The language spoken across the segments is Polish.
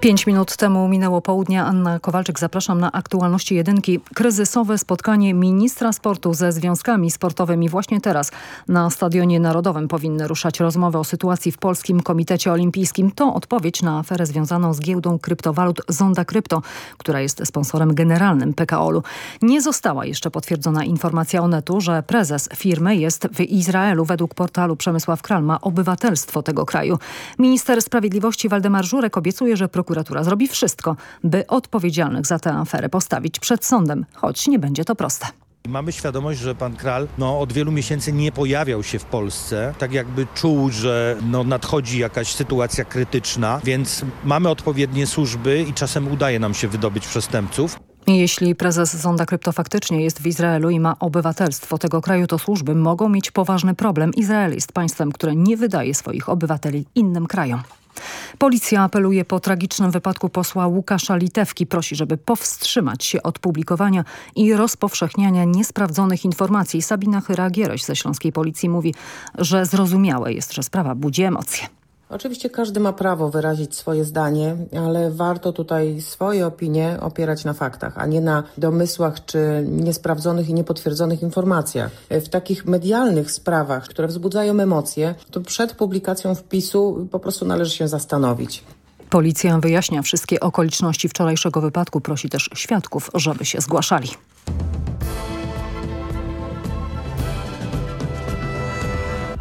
Pięć minut temu minęło południa. Anna Kowalczyk, zapraszam na aktualności jedynki. Kryzysowe spotkanie ministra sportu ze związkami sportowymi właśnie teraz na Stadionie Narodowym powinny ruszać rozmowy o sytuacji w Polskim Komitecie Olimpijskim. To odpowiedź na aferę związaną z giełdą kryptowalut Zonda Krypto, która jest sponsorem generalnym PKOL-u. Nie została jeszcze potwierdzona informacja Onetu, że prezes firmy jest w Izraelu. Według portalu Przemysław Kral ma obywatelstwo tego kraju. Minister Sprawiedliwości Waldemar Żurek obiecuje, że prokurator prokuratura zrobi wszystko, by odpowiedzialnych za tę aferę postawić przed sądem, choć nie będzie to proste. Mamy świadomość, że pan Kral no, od wielu miesięcy nie pojawiał się w Polsce, tak jakby czuł, że no, nadchodzi jakaś sytuacja krytyczna, więc mamy odpowiednie służby i czasem udaje nam się wydobyć przestępców. Jeśli prezes Zonda Krypto faktycznie jest w Izraelu i ma obywatelstwo tego kraju, to służby mogą mieć poważny problem. Izrael jest państwem, które nie wydaje swoich obywateli innym krajom. Policja apeluje po tragicznym wypadku posła Łukasza Litewki. Prosi, żeby powstrzymać się od publikowania i rozpowszechniania niesprawdzonych informacji. Sabina Chyra-Gieroś ze Śląskiej Policji mówi, że zrozumiałe jest, że sprawa budzi emocje. Oczywiście każdy ma prawo wyrazić swoje zdanie, ale warto tutaj swoje opinie opierać na faktach, a nie na domysłach czy niesprawdzonych i niepotwierdzonych informacjach. W takich medialnych sprawach, które wzbudzają emocje, to przed publikacją wpisu po prostu należy się zastanowić. Policja wyjaśnia wszystkie okoliczności wczorajszego wypadku, prosi też świadków, żeby się zgłaszali.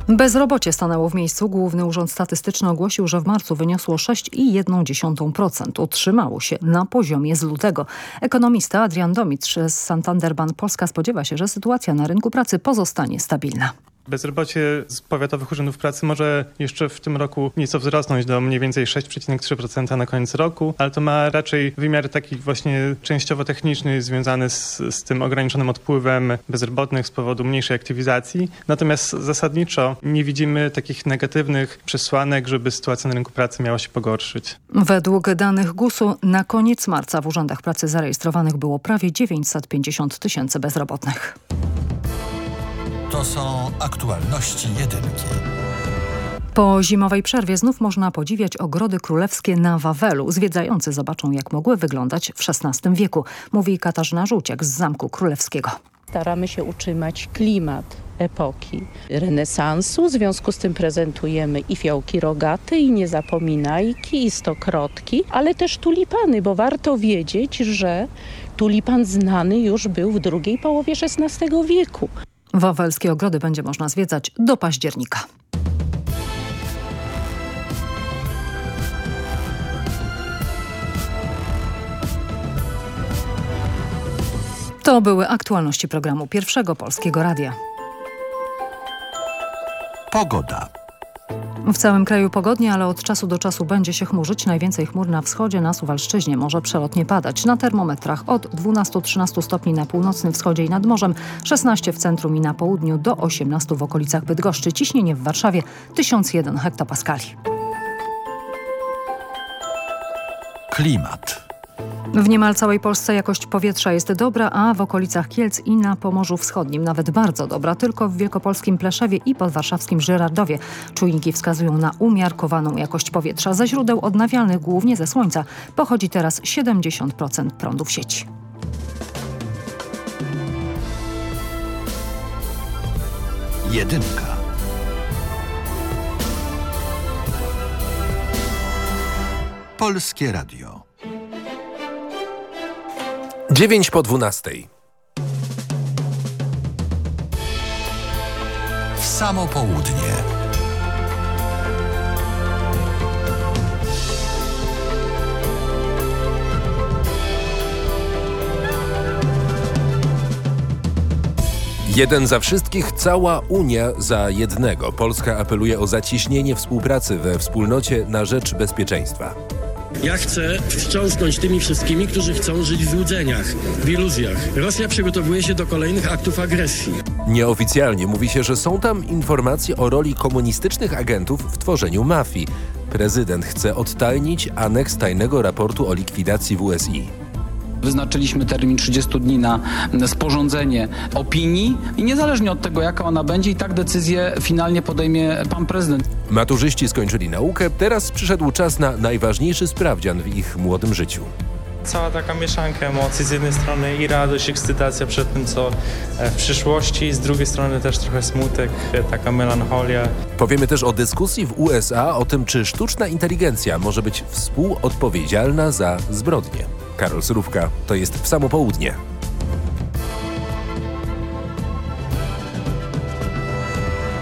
Bezrobocie stanęło w miejscu. Główny Urząd Statystyczny ogłosił, że w marcu wyniosło 6,1%. Utrzymało się na poziomie z lutego. Ekonomista Adrian Domitrz z Santander Bank Polska spodziewa się, że sytuacja na rynku pracy pozostanie stabilna. Bezrobocie z powiatowych urzędów pracy może jeszcze w tym roku nieco wzrosnąć do mniej więcej 6,3% na koniec roku, ale to ma raczej wymiar taki właśnie częściowo techniczny związany z, z tym ograniczonym odpływem bezrobotnych z powodu mniejszej aktywizacji. Natomiast zasadniczo nie widzimy takich negatywnych przesłanek, żeby sytuacja na rynku pracy miała się pogorszyć. Według danych GUS-u na koniec marca w urzędach pracy zarejestrowanych było prawie 950 tysięcy bezrobotnych. To są aktualności jedynki. Po zimowej przerwie znów można podziwiać ogrody królewskie na Wawelu. Zwiedzający zobaczą, jak mogły wyglądać w XVI wieku, mówi Katarzyna Żółciak z Zamku Królewskiego. Staramy się utrzymać klimat epoki renesansu. W związku z tym prezentujemy i fiołki rogaty, i niezapominajki, i stokrotki, ale też tulipany, bo warto wiedzieć, że tulipan znany już był w drugiej połowie XVI wieku. Wawelskie ogrody będzie można zwiedzać do października. To były aktualności programu Pierwszego Polskiego Radia. Pogoda. W całym kraju pogodnie, ale od czasu do czasu będzie się chmurzyć. Najwięcej chmur na wschodzie, na Suwalszczyźnie może przelotnie padać. Na termometrach od 12-13 stopni na północnym wschodzie i nad morzem, 16 w centrum i na południu, do 18 w okolicach Bydgoszczy. Ciśnienie w Warszawie 1001 hektopaskali. Klimat. W niemal całej Polsce jakość powietrza jest dobra, a w okolicach Kielc i na Pomorzu Wschodnim nawet bardzo dobra. Tylko w wielkopolskim Pleszewie i podwarszawskim Żyrardowie czujniki wskazują na umiarkowaną jakość powietrza. Ze źródeł odnawialnych, głównie ze słońca, pochodzi teraz 70% prądu w sieci. Jedynka. Polskie Radio. 9 po 12. W samo południe. Jeden za wszystkich, cała Unia za jednego. Polska apeluje o zacieśnienie współpracy we wspólnocie na rzecz bezpieczeństwa. Ja chcę wstrząsnąć tymi wszystkimi, którzy chcą żyć w złudzeniach, w iluzjach. Rosja przygotowuje się do kolejnych aktów agresji. Nieoficjalnie mówi się, że są tam informacje o roli komunistycznych agentów w tworzeniu mafii. Prezydent chce odtajnić aneks tajnego raportu o likwidacji WSI. Wyznaczyliśmy termin 30 dni na sporządzenie opinii i niezależnie od tego, jaka ona będzie, i tak decyzję finalnie podejmie pan prezydent. Maturzyści skończyli naukę, teraz przyszedł czas na najważniejszy sprawdzian w ich młodym życiu. Cała taka mieszanka emocji, z jednej strony i radość, ekscytacja przed tym, co w przyszłości, z drugiej strony też trochę smutek, taka melancholia. Powiemy też o dyskusji w USA o tym, czy sztuczna inteligencja może być współodpowiedzialna za zbrodnie. Karol Surówka, to jest w samo południe.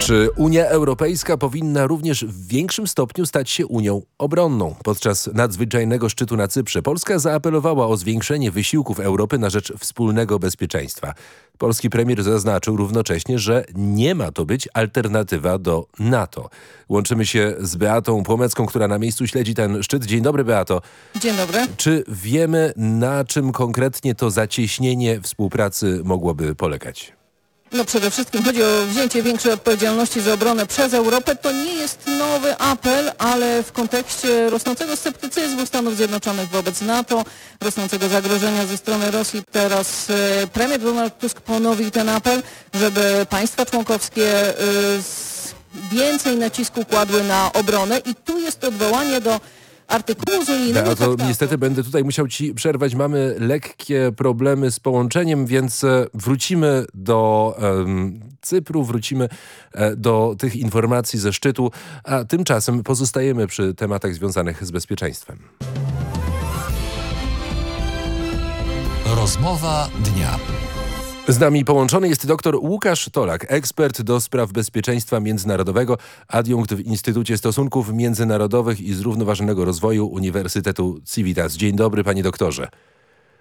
Czy Unia Europejska powinna również w większym stopniu stać się Unią obronną? Podczas nadzwyczajnego szczytu na Cyprze Polska zaapelowała o zwiększenie wysiłków Europy na rzecz wspólnego bezpieczeństwa. Polski premier zaznaczył równocześnie, że nie ma to być alternatywa do NATO. Łączymy się z Beatą Płomecką, która na miejscu śledzi ten szczyt. Dzień dobry Beato. Dzień dobry. Czy wiemy na czym konkretnie to zacieśnienie współpracy mogłoby polegać? No przede wszystkim chodzi o wzięcie większej odpowiedzialności za obronę przez Europę. To nie jest nowy apel, ale w kontekście rosnącego sceptycyzmu Stanów Zjednoczonych wobec NATO, rosnącego zagrożenia ze strony Rosji, teraz premier Donald Tusk ponowił ten apel, żeby państwa członkowskie więcej nacisku kładły na obronę i tu jest odwołanie do artykułu z unijnego to niestety będę tutaj musiał ci przerwać. Mamy lekkie problemy z połączeniem, więc wrócimy do um, Cypru, wrócimy do tych informacji ze szczytu, a tymczasem pozostajemy przy tematach związanych z bezpieczeństwem. Rozmowa dnia. Z nami połączony jest dr Łukasz Tolak, ekspert do spraw bezpieczeństwa międzynarodowego, adiunkt w Instytucie Stosunków Międzynarodowych i Zrównoważonego Rozwoju Uniwersytetu Civitas. Dzień dobry panie doktorze.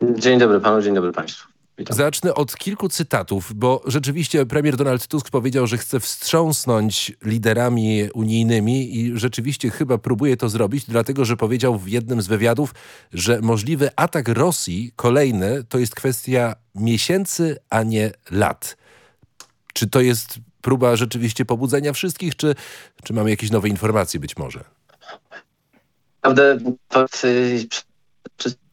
Dzień dobry panu, dzień dobry państwu. Witam. Zacznę od kilku cytatów, bo rzeczywiście premier Donald Tusk powiedział, że chce wstrząsnąć liderami unijnymi i rzeczywiście chyba próbuje to zrobić, dlatego że powiedział w jednym z wywiadów, że możliwy atak Rosji kolejny to jest kwestia miesięcy, a nie lat. Czy to jest próba rzeczywiście pobudzenia wszystkich, czy, czy mamy jakieś nowe informacje być może? Naprawdę to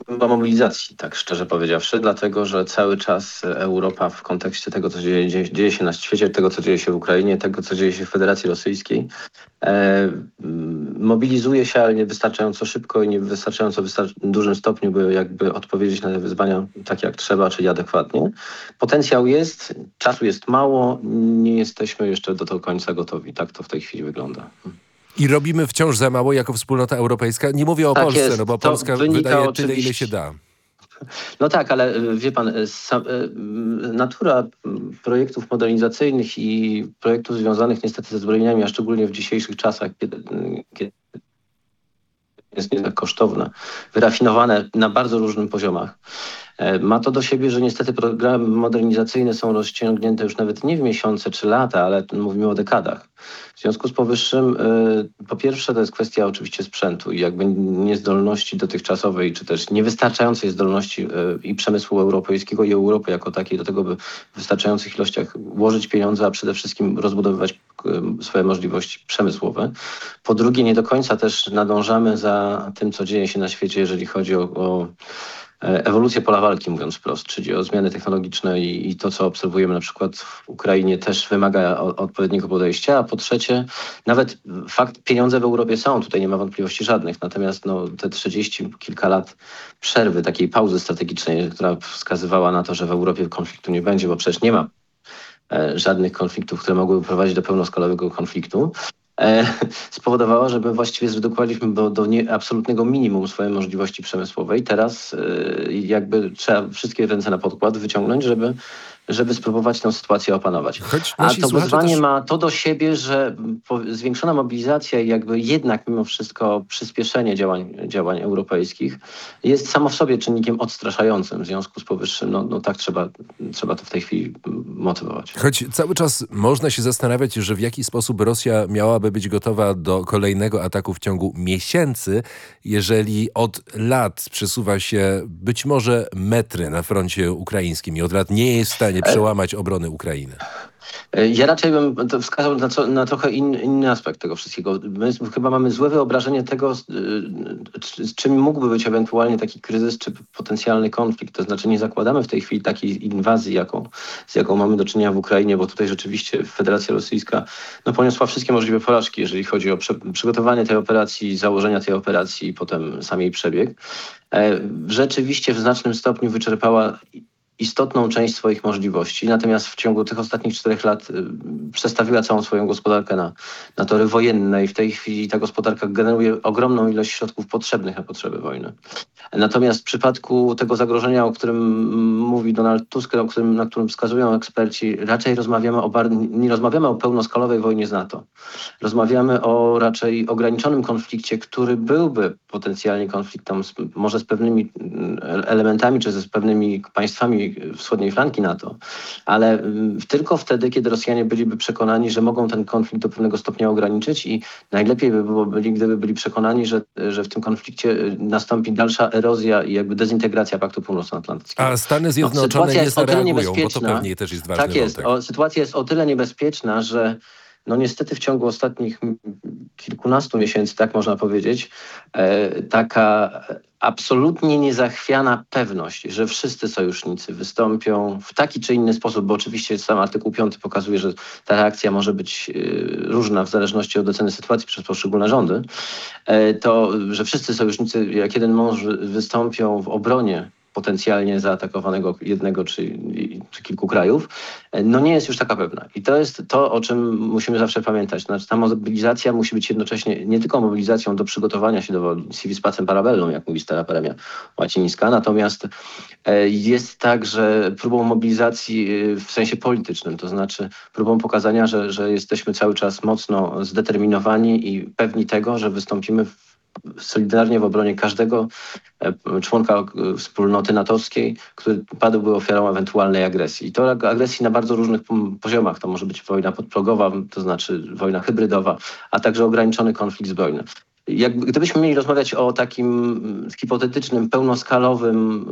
chyba mobilizacji, tak szczerze powiedziawszy, dlatego że cały czas Europa w kontekście tego, co dzieje, dzieje, się na świecie, tego, co dzieje się w Ukrainie, tego, co dzieje się w Federacji Rosyjskiej, e, mobilizuje się, ale nie wystarczająco szybko i nie wystarczająco wystarczy, dużym stopniu, by jakby odpowiedzieć na te wyzwania tak jak trzeba, czyli adekwatnie. Potencjał jest, czasu jest mało, nie jesteśmy jeszcze do końca gotowi. Tak to w tej chwili wygląda. I robimy wciąż za mało jako wspólnota europejska. Nie mówię o tak Polsce, jest. no bo to Polska wydaje oczywiście. tyle, ile się da. No tak, ale wie pan, natura projektów modernizacyjnych i projektów związanych niestety ze zbrojeniami, a szczególnie w dzisiejszych czasach, kiedy, kiedy jest nie tak kosztowne, wyrafinowane na bardzo różnych poziomach. Ma to do siebie, że niestety programy modernizacyjne są rozciągnięte już nawet nie w miesiące czy lata, ale mówimy o dekadach. W związku z powyższym, po pierwsze to jest kwestia oczywiście sprzętu i jakby niezdolności dotychczasowej, czy też niewystarczającej zdolności i przemysłu europejskiego i Europy jako takiej do tego, by w wystarczających ilościach włożyć pieniądze, a przede wszystkim rozbudowywać swoje możliwości przemysłowe. Po drugie, nie do końca też nadążamy za tym, co dzieje się na świecie, jeżeli chodzi o, o ewolucję pola walki, mówiąc wprost, czyli o zmiany technologiczne i, i, to, co obserwujemy na przykład w Ukrainie też wymaga o, odpowiedniego podejścia, a po trzecie nawet fakt, pieniądze w Europie są, tutaj nie ma wątpliwości żadnych, natomiast no, te 30 kilka lat przerwy, takiej pauzy strategicznej, która wskazywała na to, że w Europie konfliktu nie będzie, bo przecież nie ma żadnych konfliktów, które mogłyby prowadzić do pełnoskalowego konfliktu, spowodowała, że my właściwie zredukowaliśmy do, do nie, absolutnego minimum swoje możliwości przemysłowe i teraz jakby trzeba wszystkie ręce na podkład wyciągnąć, żeby żeby spróbować tę sytuację opanować. A to wyzwanie też... ma to do siebie, że zwiększona mobilizacja i jakby jednak mimo wszystko przyspieszenie działań, działań europejskich jest samo w sobie czynnikiem odstraszającym. W związku z powyższym, no, no tak trzeba, trzeba to w tej chwili motywować. Choć cały czas można się zastanawiać, że w jaki sposób Rosja miałaby być gotowa do kolejnego ataku w ciągu miesięcy, jeżeli od lat przesuwa się być może metry na froncie ukraińskim i od lat nie jest w stanie przełamać obrony Ukrainy. E, ja raczej bym wskazał na, co, na trochę in, inny aspekt tego wszystkiego. My chyba mamy złe wyobrażenie tego, z, z, czym mógłby być ewentualnie taki kryzys czy potencjalny konflikt. To znaczy nie zakładamy w tej chwili takiej inwazji, jaką, z jaką mamy do czynienia w Ukrainie, bo tutaj rzeczywiście Federacja Rosyjska no, poniosła wszystkie możliwe porażki, jeżeli chodzi o prze, przygotowanie tej operacji, założenia tej operacji i potem sam jej przebieg. E, rzeczywiście w znacznym stopniu wyczerpała istotną część swoich możliwości, natomiast w ciągu tych ostatnich czterech lat y, przestawiła całą swoją gospodarkę na, na tory wojenne i w tej chwili ta gospodarka generuje ogromną ilość środków potrzebnych na potrzeby wojny. Natomiast w przypadku tego zagrożenia, o którym mówi Donald Tusk, o którym, na którym wskazują eksperci, raczej rozmawiamy o nie rozmawiamy o pełnoskalowej wojnie z NATO. Rozmawiamy o raczej ograniczonym konflikcie, który byłby potencjalnie konfliktem z, może z pewnymi mm, elementami, czy z pewnymi państwami wschodniej flanki NATO, ale mm, tylko wtedy, kiedy Rosjanie byliby przekonani, że mogą ten konflikt do pewnego stopnia ograniczyć i najlepiej by było, byli, gdyby byli przekonani, że, że w tym konflikcie y, nastąpi dalsza erozja i jakby dezintegracja Paktu Północnoatlantyckiego. A Stany no, Zjednoczone no, nie zareagują, bo to pewnie też jest ważny Tak jest. O, sytuacja jest o tyle niebezpieczna, że no niestety w ciągu ostatnich kilkunastu miesięcy, tak można powiedzieć, e, taka absolutnie niezachwiana pewność, że wszyscy sojusznicy wystąpią w taki czy inny sposób, bo oczywiście sam artykuł 5 pokazuje, że ta reakcja może być e, różna w zależności od oceny sytuacji przez poszczególne rządy, e, to że wszyscy sojusznicy jak jeden mąż wystąpią w obronie potencjalnie zaatakowanego jednego czy, czy, kilku krajów, no nie jest już taka pewna. I to jest to, o czym musimy zawsze pamiętać. Znaczy, ta mobilizacja musi być jednocześnie nie tylko mobilizacją do przygotowania się do civis pacem parabellum, jak mówi stara premia łacińska, natomiast e, jest także próbą mobilizacji e, w sensie politycznym, to znaczy próbą pokazania, że, że jesteśmy cały czas mocno zdeterminowani i pewni tego, że wystąpimy w solidarnie w obronie każdego e, członka e, wspólnoty natowskiej, który padłby ofiarą ewentualnej agresji. I to agresji na bardzo różnych poziomach. To może być wojna podprogowa, to znaczy wojna hybrydowa, a także ograniczony konflikt zbrojny. Jak, gdybyśmy mieli rozmawiać o takim hipotetycznym, pełnoskalowym,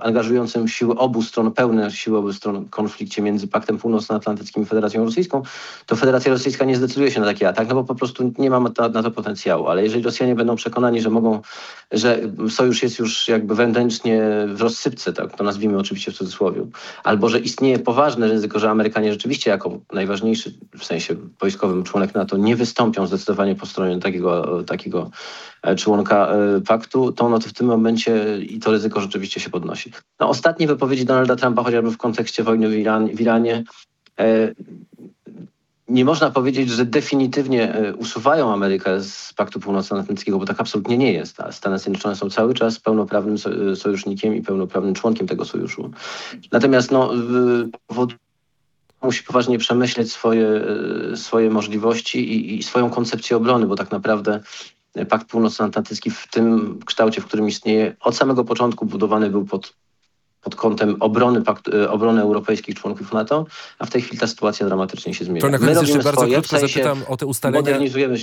angażującym siły obu stron, pełne siły obu stron konflikcie między Paktem Północnoatlantyckim i Federacją Rosyjską, to Federacja Rosyjska nie zdecyduje się na taki atak, no bo po prostu nie ma na, na to potencjału. Ale jeżeli Rosjanie będą przekonani, że mogą, że sojusz jest już jakby wewnętrznie w rozsypce, tak to nazwijmy oczywiście w cudzysłowie, albo że istnieje poważne ryzyko, że Amerykanie rzeczywiście jako najważniejszy w sensie wojskowym członek NATO nie wystąpią zdecydowanie po stronie takiego, takiego E, członka e, paktu, to no to w tym momencie i to ryzyko rzeczywiście się podnosi. No, ostatnie wypowiedzi Donalda Trumpa, chociażby w kontekście wojny w, Iran, w Iranie, e, nie można powiedzieć, że definitywnie usuwają Amerykę z Paktu Północnoatlantyckiego, bo tak absolutnie nie jest. Stany Zjednoczone są cały czas pełnoprawnym sojusznikiem i pełnoprawnym członkiem tego sojuszu. Natomiast no, musi poważnie przemyśleć swoje, swoje możliwości i, i, swoją koncepcję obrony, bo tak naprawdę Pakt Północnoatlantycki w tym kształcie, w którym istnieje, od samego początku budowany był pod, pod kątem obrony, pakt, e, obrony europejskich członków NATO, a w tej chwili ta sytuacja dramatycznie się zmienia. To na koniec jeszcze bardzo swoje, krótko w sensie zapytam o te ustalenia. Modernizujemy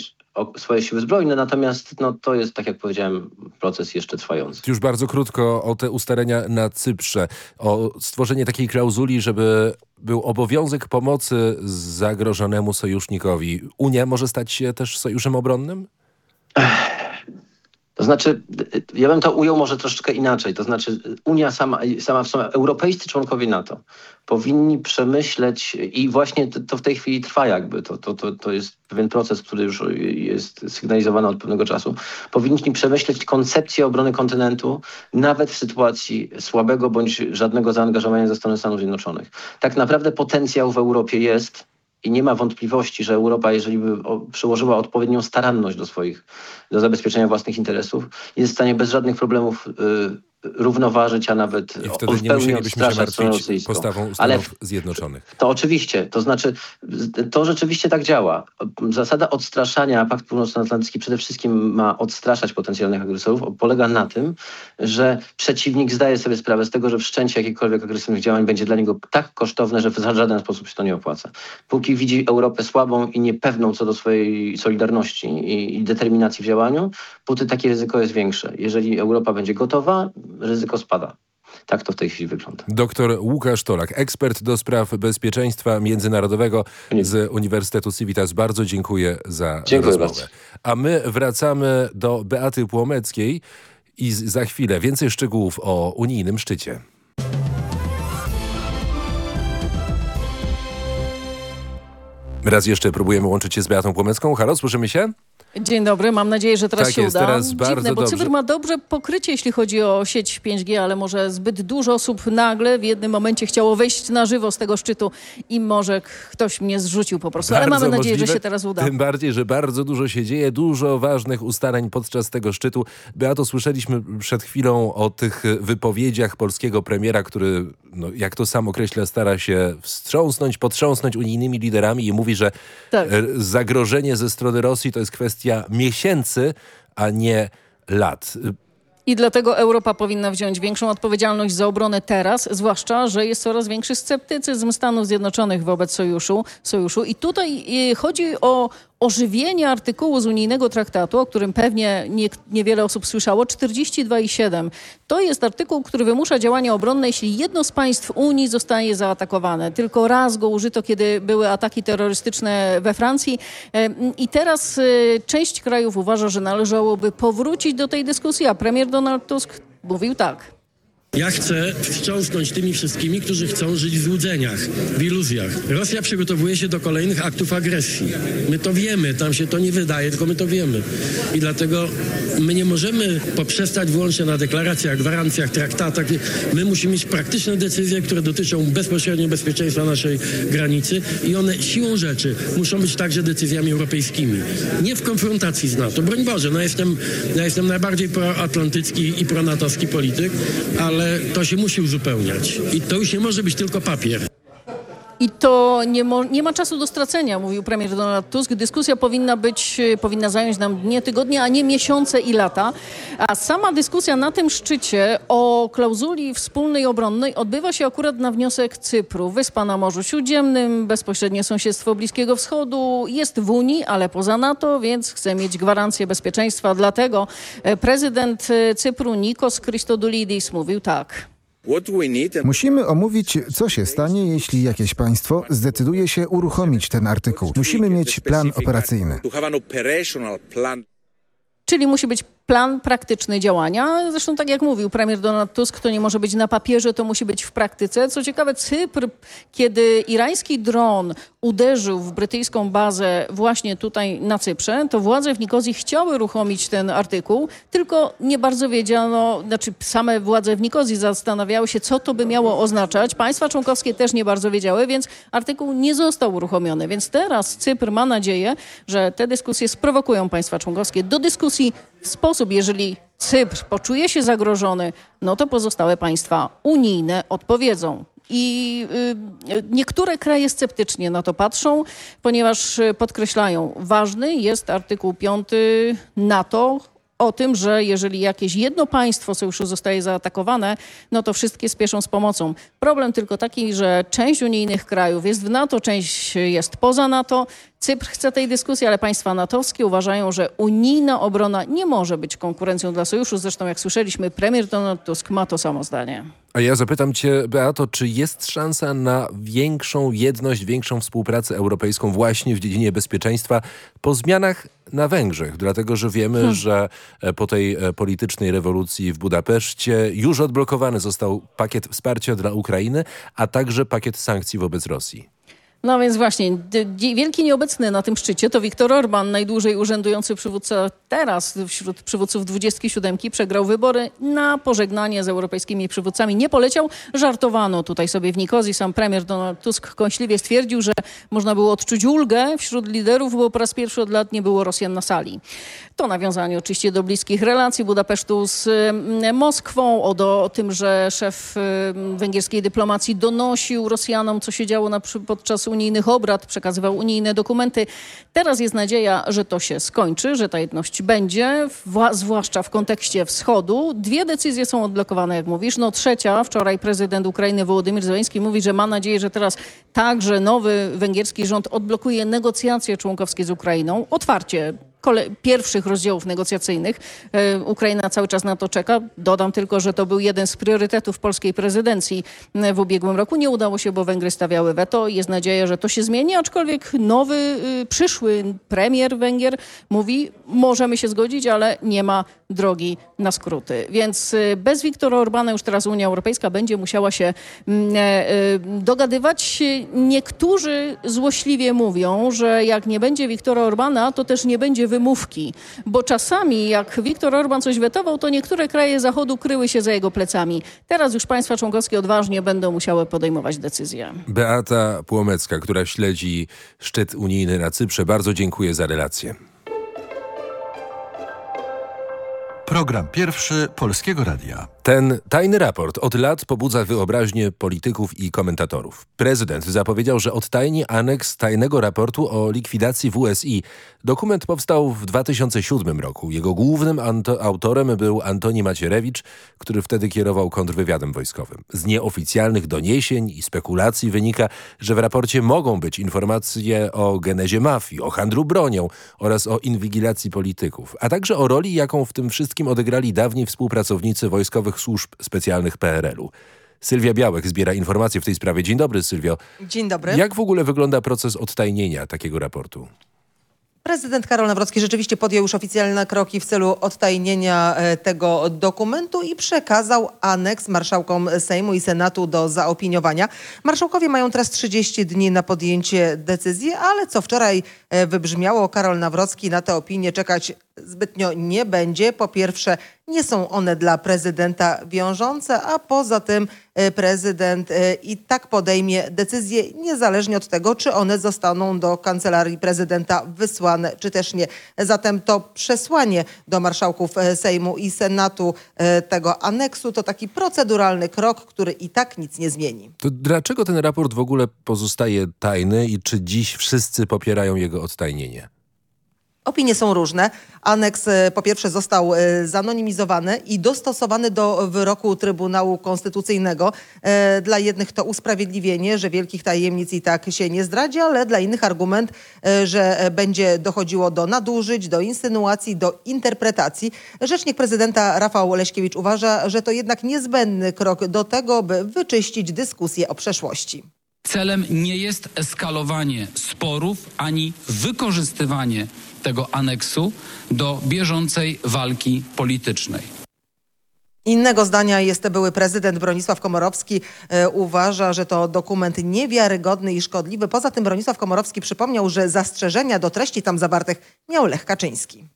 swoje siły zbrojne, natomiast no, to jest, tak jak powiedziałem, proces jeszcze trwający. Już bardzo krótko o te ustalenia na Cyprze, o stworzenie takiej klauzuli, żeby był obowiązek pomocy zagrożonemu sojusznikowi. Unia może stać się też sojuszem obronnym? To znaczy, ja bym to ujął może troszeczkę inaczej. To znaczy, Unia sama, sama w europejscy członkowie NATO powinni przemyśleć i właśnie to, to w tej chwili trwa jakby. To, to, to, to jest pewien proces, który już jest sygnalizowany od pewnego czasu. Powinni przemyśleć koncepcję obrony kontynentu nawet w sytuacji słabego bądź żadnego zaangażowania ze strony Stanów Zjednoczonych. Tak naprawdę potencjał w Europie jest i nie ma wątpliwości, że Europa, jeżeli by przyłożyła odpowiednią staranność do swoich, do zabezpieczenia własnych interesów, jest w stanie bez żadnych problemów y, równoważyć, a nawet I wtedy nie musielibyśmy się martwić postawą Ale Zjednoczonych. To oczywiście, to znaczy to rzeczywiście tak działa. Zasada odstraszania Pakt Północnoatlantycki przede wszystkim ma odstraszać potencjalnych agresorów, polega na tym, że przeciwnik zdaje sobie sprawę z tego, że wszczęcie jakichkolwiek agresywnych działań będzie dla niego tak kosztowne, że w żaden sposób się to nie opłaca. Póki widzi Europę słabą i niepewną co do swojej solidarności i, i determinacji w działaniu, póty takie ryzyko jest większe. Jeżeli Europa będzie gotowa, ryzyko spada. Tak to w tej chwili wygląda. Doktor Łukasz Tolak, ekspert do spraw bezpieczeństwa międzynarodowego z Uniwersytetu Civitas. Bardzo dziękuję za dziękuję rozmowę. Bardzo. A my wracamy do Beaty Płomeckiej i za chwilę więcej szczegółów o unijnym szczycie. Raz jeszcze próbujemy łączyć się z Beatą Płomecką. Halo, słyszymy się? Dzień dobry, mam nadzieję, że teraz tak się jest, uda. Teraz bardzo Dziwne, bo dobrze. cyfr ma dobrze pokrycie, jeśli chodzi o sieć 5G, ale może zbyt dużo osób nagle w jednym momencie chciało wejść na żywo z tego szczytu i może ktoś mnie zrzucił po prostu. Ale mamy nadzieję, możliwe, że się teraz uda. Tym bardziej, że bardzo dużo się dzieje, dużo ważnych ustaleń podczas tego szczytu. Beato, słyszeliśmy przed chwilą o tych wypowiedziach polskiego premiera, który, no, jak to sam określa, stara się wstrząsnąć, potrząsnąć unijnymi liderami i mówi, że tak. zagrożenie ze strony Rosji to jest kwestia miesięcy a nie lat. I dlatego Europa powinna wziąć większą odpowiedzialność za obronę teraz, zwłaszcza, że jest coraz większy sceptycyzm Stanów Zjednoczonych wobec sojuszu. sojuszu. I tutaj y, chodzi o ożywienie artykułu z unijnego traktatu, o którym pewnie nie, niewiele osób słyszało, 42,7. To jest artykuł, który wymusza działania obronne, jeśli jedno z państw Unii zostaje zaatakowane. Tylko raz go użyto, kiedy były ataki terrorystyczne we Francji. I teraz y, część krajów uważa, że należałoby powrócić do tej dyskusji, a premier Donald Tusk mówił tak. Ja chcę wstrząsnąć tymi wszystkimi, którzy chcą żyć w złudzeniach, w iluzjach. Rosja przygotowuje się do kolejnych aktów agresji. My to wiemy, tam się to nie wydaje, tylko my to wiemy. I dlatego my nie możemy poprzestać wyłącznie na deklaracjach, gwarancjach, traktatach. My musimy mieć praktyczne decyzje, które dotyczą bezpośrednio bezpieczeństwa naszej granicy i one siłą rzeczy muszą być także decyzjami europejskimi. Nie w konfrontacji z NATO. Broń Boże, no jestem, ja jestem najbardziej proatlantycki i pronatowski polityk, ale to się musi uzupełniać. I to już nie może być tylko papier. I to nie, nie, ma czasu do stracenia, mówił premier Donald Tusk. Dyskusja powinna być, powinna zająć nam dnie, tygodnie, a nie miesiące i lata. A sama dyskusja na tym szczycie o klauzuli wspólnej obronnej odbywa się akurat na wniosek Cypru. Wyspa na Morzu Śródziemnym, bezpośrednie sąsiedztwo Bliskiego Wschodu, jest w Unii, ale poza NATO, więc chce mieć gwarancję bezpieczeństwa. Dlatego e, prezydent e, Cypru Nikos Christodoulidis mówił tak. Musimy omówić, co się stanie, jeśli jakieś państwo zdecyduje się uruchomić ten artykuł. Musimy mieć plan operacyjny. Czyli musi być plan praktyczny działania. Zresztą tak jak mówił premier Donald Tusk, to nie może być na papierze, to musi być w praktyce. Co ciekawe, Cypr, kiedy irański dron uderzył w brytyjską bazę właśnie tutaj na Cyprze, to władze w Nikozji chciały uruchomić ten artykuł, tylko nie bardzo wiedziano, znaczy same władze w Nikozji zastanawiały się, co to by miało oznaczać. Państwa członkowskie też nie bardzo wiedziały, więc artykuł nie został uruchomiony. Więc teraz Cypr ma nadzieję, że te dyskusje sprowokują państwa członkowskie do dyskusji sposób, jeżeli Cypr poczuje się zagrożony, no to pozostałe państwa unijne odpowiedzą. I y, niektóre kraje sceptycznie na to patrzą, ponieważ podkreślają, ważny jest artykuł 5 NATO, o tym, że jeżeli jakieś jedno państwo sojuszu zostaje zaatakowane, no to wszystkie spieszą z pomocą. Problem tylko taki, że część unijnych krajów jest w NATO, część jest poza NATO. Cypr chce tej dyskusji, ale państwa natowskie uważają, że unijna obrona nie może być konkurencją dla sojuszu. Zresztą jak słyszeliśmy, premier Donald Tusk ma to samo zdanie. A ja zapytam cię, Beato, czy jest szansa na większą jedność, większą współpracę europejską właśnie w dziedzinie bezpieczeństwa po zmianach na Węgrzech? Dlatego, że wiemy, hmm. że e, po tej e, politycznej rewolucji w Budapeszcie już odblokowany został pakiet wsparcia dla Ukrainy, a także pakiet sankcji wobec Rosji. No więc właśnie, wielki nieobecny na tym szczycie to Viktor Orban, najdłużej urzędujący przywódca teraz wśród przywódców 27 przegrał wybory na pożegnanie z europejskimi przywódcami. Nie poleciał, żartowano tutaj sobie w Nikozji. Sam premier Donald Tusk kąśliwie stwierdził, że można było odczuć ulgę wśród liderów, bo po raz pierwszy od lat nie było Rosjan na sali. To nawiązanie oczywiście do bliskich relacji Budapesztu z mm, Moskwą, o, do, o tym, że szef mm, węgierskiej dyplomacji donosił Rosjanom, co się działo na, podczas unijnych obrad, przekazywał unijne dokumenty. Teraz jest nadzieja, że to się skończy, że ta jedność będzie, zwłaszcza w kontekście wschodu. Dwie decyzje są odblokowane, jak mówisz. No trzecia, wczoraj prezydent Ukrainy Wołodymyr Zełenski mówi, że ma nadzieję, że teraz także nowy węgierski rząd odblokuje negocjacje członkowskie z Ukrainą. Otwarcie pierwszych rozdziałów negocjacyjnych. E, Ukraina cały czas na to czeka. Dodam tylko, że to był jeden z priorytetów polskiej prezydencji e, w ubiegłym roku. Nie udało się, bo Węgry stawiały weto. Jest nadzieja, że to się zmieni, aczkolwiek nowy, y, przyszły premier Węgier mówi, możemy się zgodzić, ale nie ma drogi na skróty. Więc y, bez Wiktora Orbana już teraz Unia Europejska będzie musiała się mm, e, y, dogadywać. Niektórzy złośliwie mówią, że jak nie będzie Wiktora Orbana, to też nie będzie wymówki, bo czasami jak Viktor Orban coś wetował, to niektóre kraje Zachodu kryły się za jego plecami. Teraz już państwa członkowskie odważnie będą musiały podejmować decyzje. Beata Płomecka, która śledzi szczyt unijny na Cyprze, bardzo dziękuję za relację. Program pierwszy Polskiego Radia. Ten tajny raport od lat pobudza wyobraźnię polityków i komentatorów. Prezydent zapowiedział, że odtajni aneks tajnego raportu o likwidacji WSI. Dokument powstał w 2007 roku. Jego głównym autorem był Antoni Macierewicz, który wtedy kierował kontrwywiadem wojskowym. Z nieoficjalnych doniesień i spekulacji wynika, że w raporcie mogą być informacje o genezie mafii, o handlu bronią oraz o inwigilacji polityków, a także o roli, jaką w tym wszystkim odegrali dawni współpracownicy wojskowych służb specjalnych PRL-u. Sylwia Białek zbiera informacje w tej sprawie. Dzień dobry Sylwio. Dzień dobry. Jak w ogóle wygląda proces odtajnienia takiego raportu? Prezydent Karol Nawrocki rzeczywiście podjął już oficjalne kroki w celu odtajnienia e, tego dokumentu i przekazał aneks marszałkom Sejmu i Senatu do zaopiniowania. Marszałkowie mają teraz 30 dni na podjęcie decyzji, ale co wczoraj e, wybrzmiało, Karol Nawrocki na tę opinię czekać zbytnio nie będzie. Po pierwsze, nie są one dla prezydenta wiążące, a poza tym e, prezydent e, i tak podejmie decyzję niezależnie od tego, czy one zostaną do kancelarii prezydenta wysłane, czy też nie. Zatem to przesłanie do marszałków e, Sejmu i Senatu tego aneksu to taki proceduralny krok, który i tak nic nie zmieni. To dlaczego ten raport w ogóle pozostaje tajny i czy dziś wszyscy popierają jego odtajnienie? Opinie są różne. Aneks e, po pierwsze został e, zanonimizowany i dostosowany do wyroku Trybunału Konstytucyjnego. E, dla jednych to usprawiedliwienie, że wielkich tajemnic i tak się nie zdradzi, ale dla innych argument, że będzie dochodziło do nadużyć, do insynuacji, do interpretacji. Rzecznik prezydenta Rafał Leśkiewicz uważa, że to jednak niezbędny krok do tego, by wyczyścić dyskusję o przeszłości. Celem nie jest eskalowanie sporów ani wykorzystywanie tego aneksu do bieżącej walki politycznej. Innego zdania jest były prezydent Bronisław Komorowski. E, uważa, że to dokument niewiarygodny i szkodliwy. Poza tym Bronisław Komorowski przypomniał, że zastrzeżenia do treści tam zawartych miał Lech Kaczyński.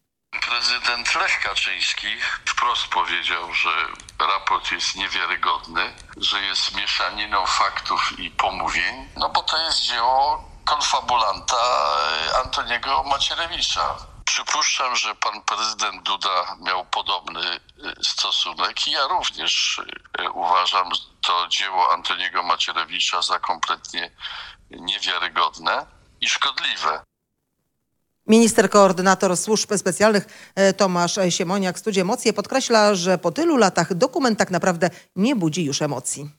Prezydent Lech Kaczyński wprost powiedział, że raport jest niewiarygodny, że jest mieszaniną faktów i pomówień, no bo to jest dzieło konfabulanta e, Antoniego Macierewicza. Przypuszczam, że pan prezydent Duda miał podobny e, stosunek i ja również e, uważam to dzieło Antoniego Macierewicza za kompletnie niewiarygodne i szkodliwe. Minister koordynator służb specjalnych Tomasz Siemoniak w studiu Emocje podkreśla, że po tylu latach dokument tak naprawdę nie budzi już emocji.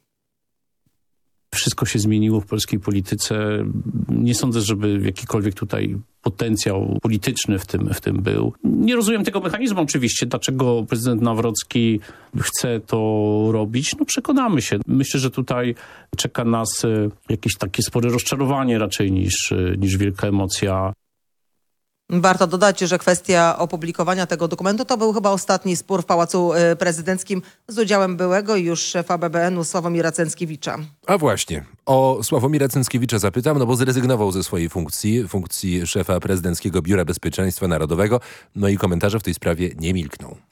Wszystko się zmieniło w polskiej polityce. Nie sądzę, żeby jakikolwiek tutaj potencjał polityczny w tym, w tym był. Nie rozumiem tego mechanizmu oczywiście, dlaczego prezydent Nawrocki chce to robić. No przekonamy się. Myślę, że tutaj czeka nas e, jakieś takie spore rozczarowanie raczej niż, e, niż wielka emocja Warto dodać, że kwestia opublikowania tego dokumentu to był chyba ostatni spór w Pałacu e, Prezydenckim z udziałem byłego już szefa BBN-u Sławomira Cęckiewicza. A właśnie, o Sławomira Cęckiewicza zapytam, no bo zrezygnował ze swojej funkcji, funkcji szefa prezydenckiego Biura Bezpieczeństwa Narodowego, no i komentarze w tej sprawie nie milkną.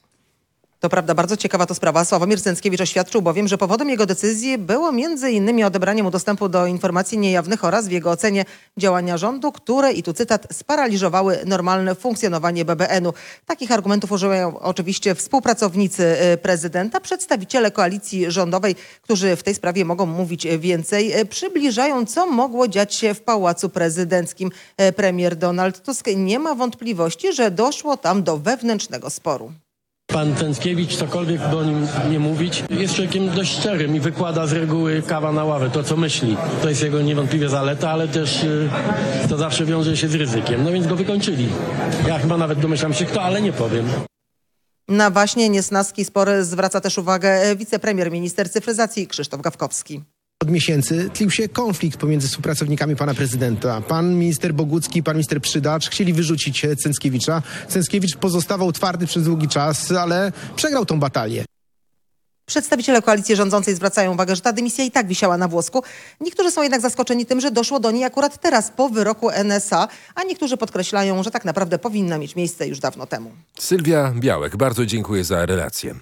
To prawda, bardzo ciekawa to sprawa. Sławomir Cęckiewicz oświadczył bowiem, że powodem jego decyzji było między innymi odebranie mu dostępu do informacji niejawnych oraz w jego ocenie działania rządu, które, i tu cytat, sparaliżowały normalne funkcjonowanie BBN-u. Takich argumentów używają oczywiście współpracownicy y, prezydenta, przedstawiciele koalicji rządowej, którzy w tej sprawie mogą mówić więcej, y, przybliżają, co mogło dziać się w Pałacu Prezydenckim. Y, Premier Donald Tusk nie ma wątpliwości, że doszło tam do wewnętrznego sporu. Pan Cęckiewicz, cokolwiek by o nim nie mówić, jest człowiekiem dość szczerym i wykłada z reguły kawa na ławę, to co myśli. To jest jego niewątpliwie zaleta, ale też y, to zawsze wiąże się z ryzykiem. No więc go wykończyli. Ja chyba nawet domyślam się kto, ale nie powiem. Na właśnie niesnaski spory zwraca też uwagę wicepremier minister cyfryzacji Krzysztof Gawkowski. Od miesięcy tlił się konflikt pomiędzy współpracownikami pana prezydenta. Pan minister Bogucki i pan minister Przydacz chcieli wyrzucić Cęckiewicza. Cęckiewicz pozostawał twardy przez długi czas, ale przegrał tą batalię. Przedstawiciele koalicji rządzącej zwracają uwagę, że ta dymisja i tak wisiała na włosku. Niektórzy są jednak zaskoczeni tym, że doszło do niej akurat teraz, po wyroku NSA, a niektórzy podkreślają, że tak naprawdę powinna mieć miejsce już dawno temu. Sylwia Białek, bardzo dziękuję za relację.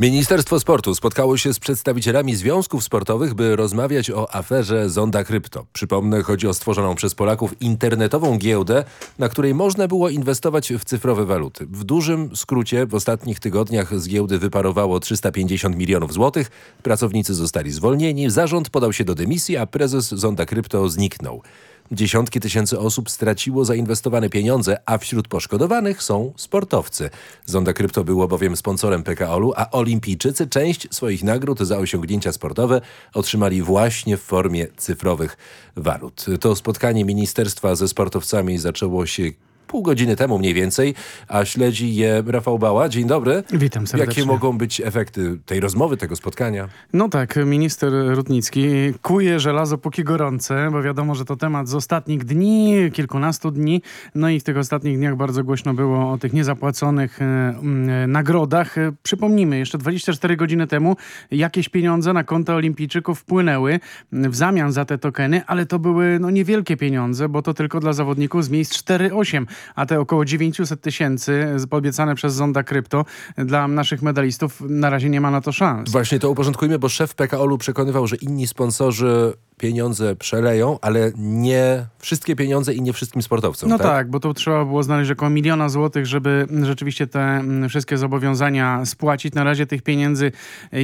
Ministerstwo Sportu spotkało się z przedstawicielami związków sportowych, by rozmawiać o aferze Zonda Krypto. Przypomnę, chodzi o stworzoną przez Polaków internetową giełdę, na której można było inwestować w cyfrowe waluty. W dużym skrócie w ostatnich tygodniach z giełdy wyparowało 350 milionów złotych, pracownicy zostali zwolnieni, zarząd podał się do dymisji, a prezes Zonda Krypto zniknął. Dziesiątki tysięcy osób straciło zainwestowane pieniądze, a wśród poszkodowanych są sportowcy. Zonda Krypto było bowiem sponsorem PKO-u, a olimpijczycy część swoich nagród za osiągnięcia sportowe otrzymali właśnie w formie cyfrowych walut. To spotkanie ministerstwa ze sportowcami zaczęło się pół godziny temu mniej więcej, a śledzi je Rafał Bała. Dzień dobry. Witam serdecznie. Jakie mogą być efekty tej rozmowy, tego spotkania? No tak, minister Rutnicki kuje żelazo póki gorące, bo wiadomo, że to temat z ostatnich dni, kilkunastu dni. No i w tych ostatnich dniach bardzo głośno było o tych niezapłaconych e, e, nagrodach. E, przypomnijmy, jeszcze 24 godziny temu jakieś pieniądze na konta olimpijczyków wpłynęły w zamian za te tokeny, ale to były no, niewielkie pieniądze, bo to tylko dla zawodników z miejsc 4-8 a te około 900 tysięcy obiecane przez Zonda Krypto dla naszych medalistów na razie nie ma na to szans. Właśnie to uporządkujmy, bo szef PKO-u przekonywał, że inni sponsorzy pieniądze przeleją, ale nie wszystkie pieniądze i nie wszystkim sportowcom. No tak, tak bo to trzeba było znaleźć około miliona złotych, żeby rzeczywiście te wszystkie zobowiązania spłacić. Na razie tych pieniędzy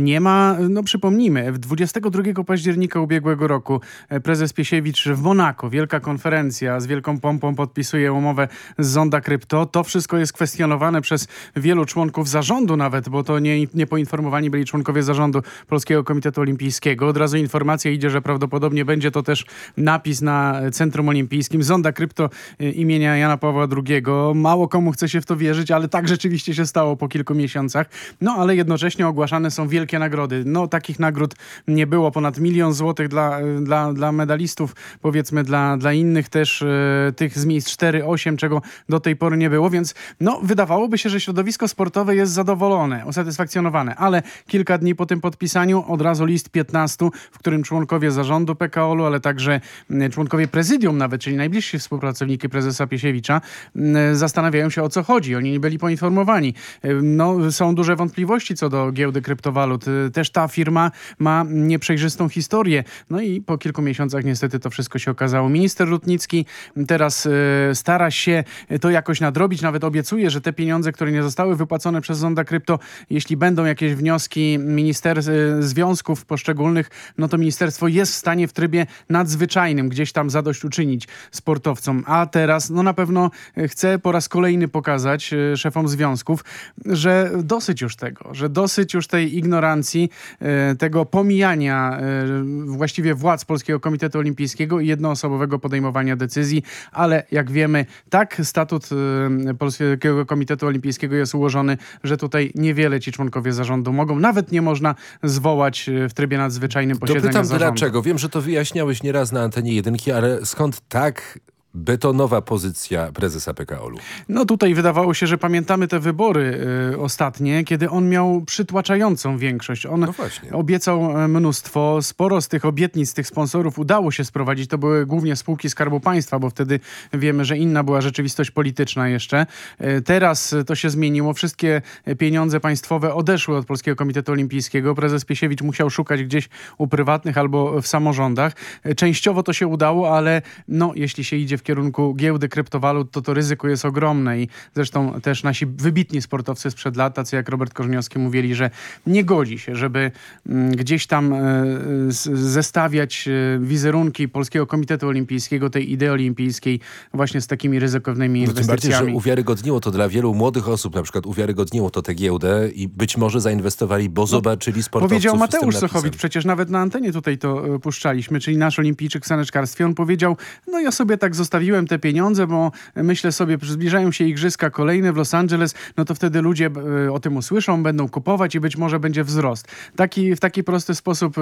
nie ma. No przypomnijmy, 22 października ubiegłego roku prezes Piesiewicz w Monako, wielka konferencja, z wielką pompą podpisuje umowę Zonda Krypto. To wszystko jest kwestionowane przez wielu członków zarządu nawet, bo to nie, nie poinformowani byli członkowie zarządu Polskiego Komitetu Olimpijskiego. Od razu informacja idzie, że prawdopodobnie będzie to też napis na Centrum Olimpijskim. Zonda Krypto y, imienia Jana Pawła II. Mało komu chce się w to wierzyć, ale tak rzeczywiście się stało po kilku miesiącach. No ale jednocześnie ogłaszane są wielkie nagrody. No takich nagród nie było. Ponad milion złotych dla, dla, dla medalistów, powiedzmy dla, dla innych też y, tych z miejsc 4-8, czego do tej pory nie było, więc no wydawałoby się, że środowisko sportowe jest zadowolone, usatysfakcjonowane, ale kilka dni po tym podpisaniu od razu list 15, w którym członkowie zarządu PKO-u, ale także mm, członkowie prezydium nawet, czyli najbliżsi współpracowniki prezesa Piesiewicza, mm, zastanawiają się o co chodzi. Oni nie byli poinformowani. No, są duże wątpliwości co do giełdy kryptowalut. Też ta firma ma nieprzejrzystą historię. No i po kilku miesiącach niestety to wszystko się okazało. Minister Lutnicki teraz y, stara się to jakoś nadrobić. Nawet obiecuje, że te pieniądze, które nie zostały wypłacone przez Zonda Krypto, jeśli będą jakieś wnioski minister y, związków poszczególnych, no to ministerstwo jest w stanie w trybie nadzwyczajnym gdzieś tam zadośćuczynić sportowcom. A teraz no na pewno chce po raz kolejny pokazać y, szefom związków, że dosyć już tego, że dosyć już tej ignorancji, tego pomijania właściwie władz Polskiego Komitetu Olimpijskiego i jednoosobowego podejmowania decyzji, ale jak wiemy, tak statut y, Polskiego Komitetu Olimpijskiego jest ułożony, że tutaj niewiele ci członkowie zarządu mogą. Nawet nie można zwołać y, w trybie nadzwyczajnym posiedzenia Dopytam zarządu. dlaczego. Wiem, że to wyjaśniałeś nieraz na antenie jedynki, ale skąd tak betonowa pozycja prezesa PKO-u. No tutaj wydawało się, że pamiętamy te wybory y, ostatnie, kiedy on miał przytłaczającą większość. On no obiecał e, mnóstwo. Sporo z tych obietnic, tych sponsorów udało się sprowadzić. To były głównie spółki Skarbu Państwa, bo wtedy wiemy, że inna była rzeczywistość polityczna jeszcze. Y, teraz to się zmieniło. Wszystkie pieniądze państwowe odeszły od Polskiego Komitetu Olimpijskiego. Prezes Piesiewicz musiał szukać gdzieś u prywatnych albo w samorządach. Częściowo to się udało, ale no, jeśli się idzie w kierunku giełdy kryptowalut, to to ryzyko jest ogromne i zresztą też nasi wybitni sportowcy sprzed lat, tacy jak Robert Korzeniowski mówili, że nie godzi się, żeby mm, gdzieś tam e, zestawiać e, wizerunki Polskiego Komitetu Olimpijskiego, tej idei olimpijskiej właśnie z takimi ryzykownymi no, inwestycjami. Tym bardziej, że uwiarygodniło to dla wielu młodych osób, na przykład uwiarygodniło to tę giełdę i być może zainwestowali, bo no, zobaczyli sportowców Powiedział Mateusz Sochowicz, przecież nawet na antenie tutaj to e, puszczaliśmy, czyli nasz olimpijczyk w saneczkarstwie, on powiedział, no ja sobie tak zostawiam zostawiłem te pieniądze, bo myślę sobie, zbliżają się igrzyska kolejne w Los Angeles, no to wtedy ludzie e, o tym usłyszą, będą kupować i być może będzie wzrost. Taki, w taki prosty sposób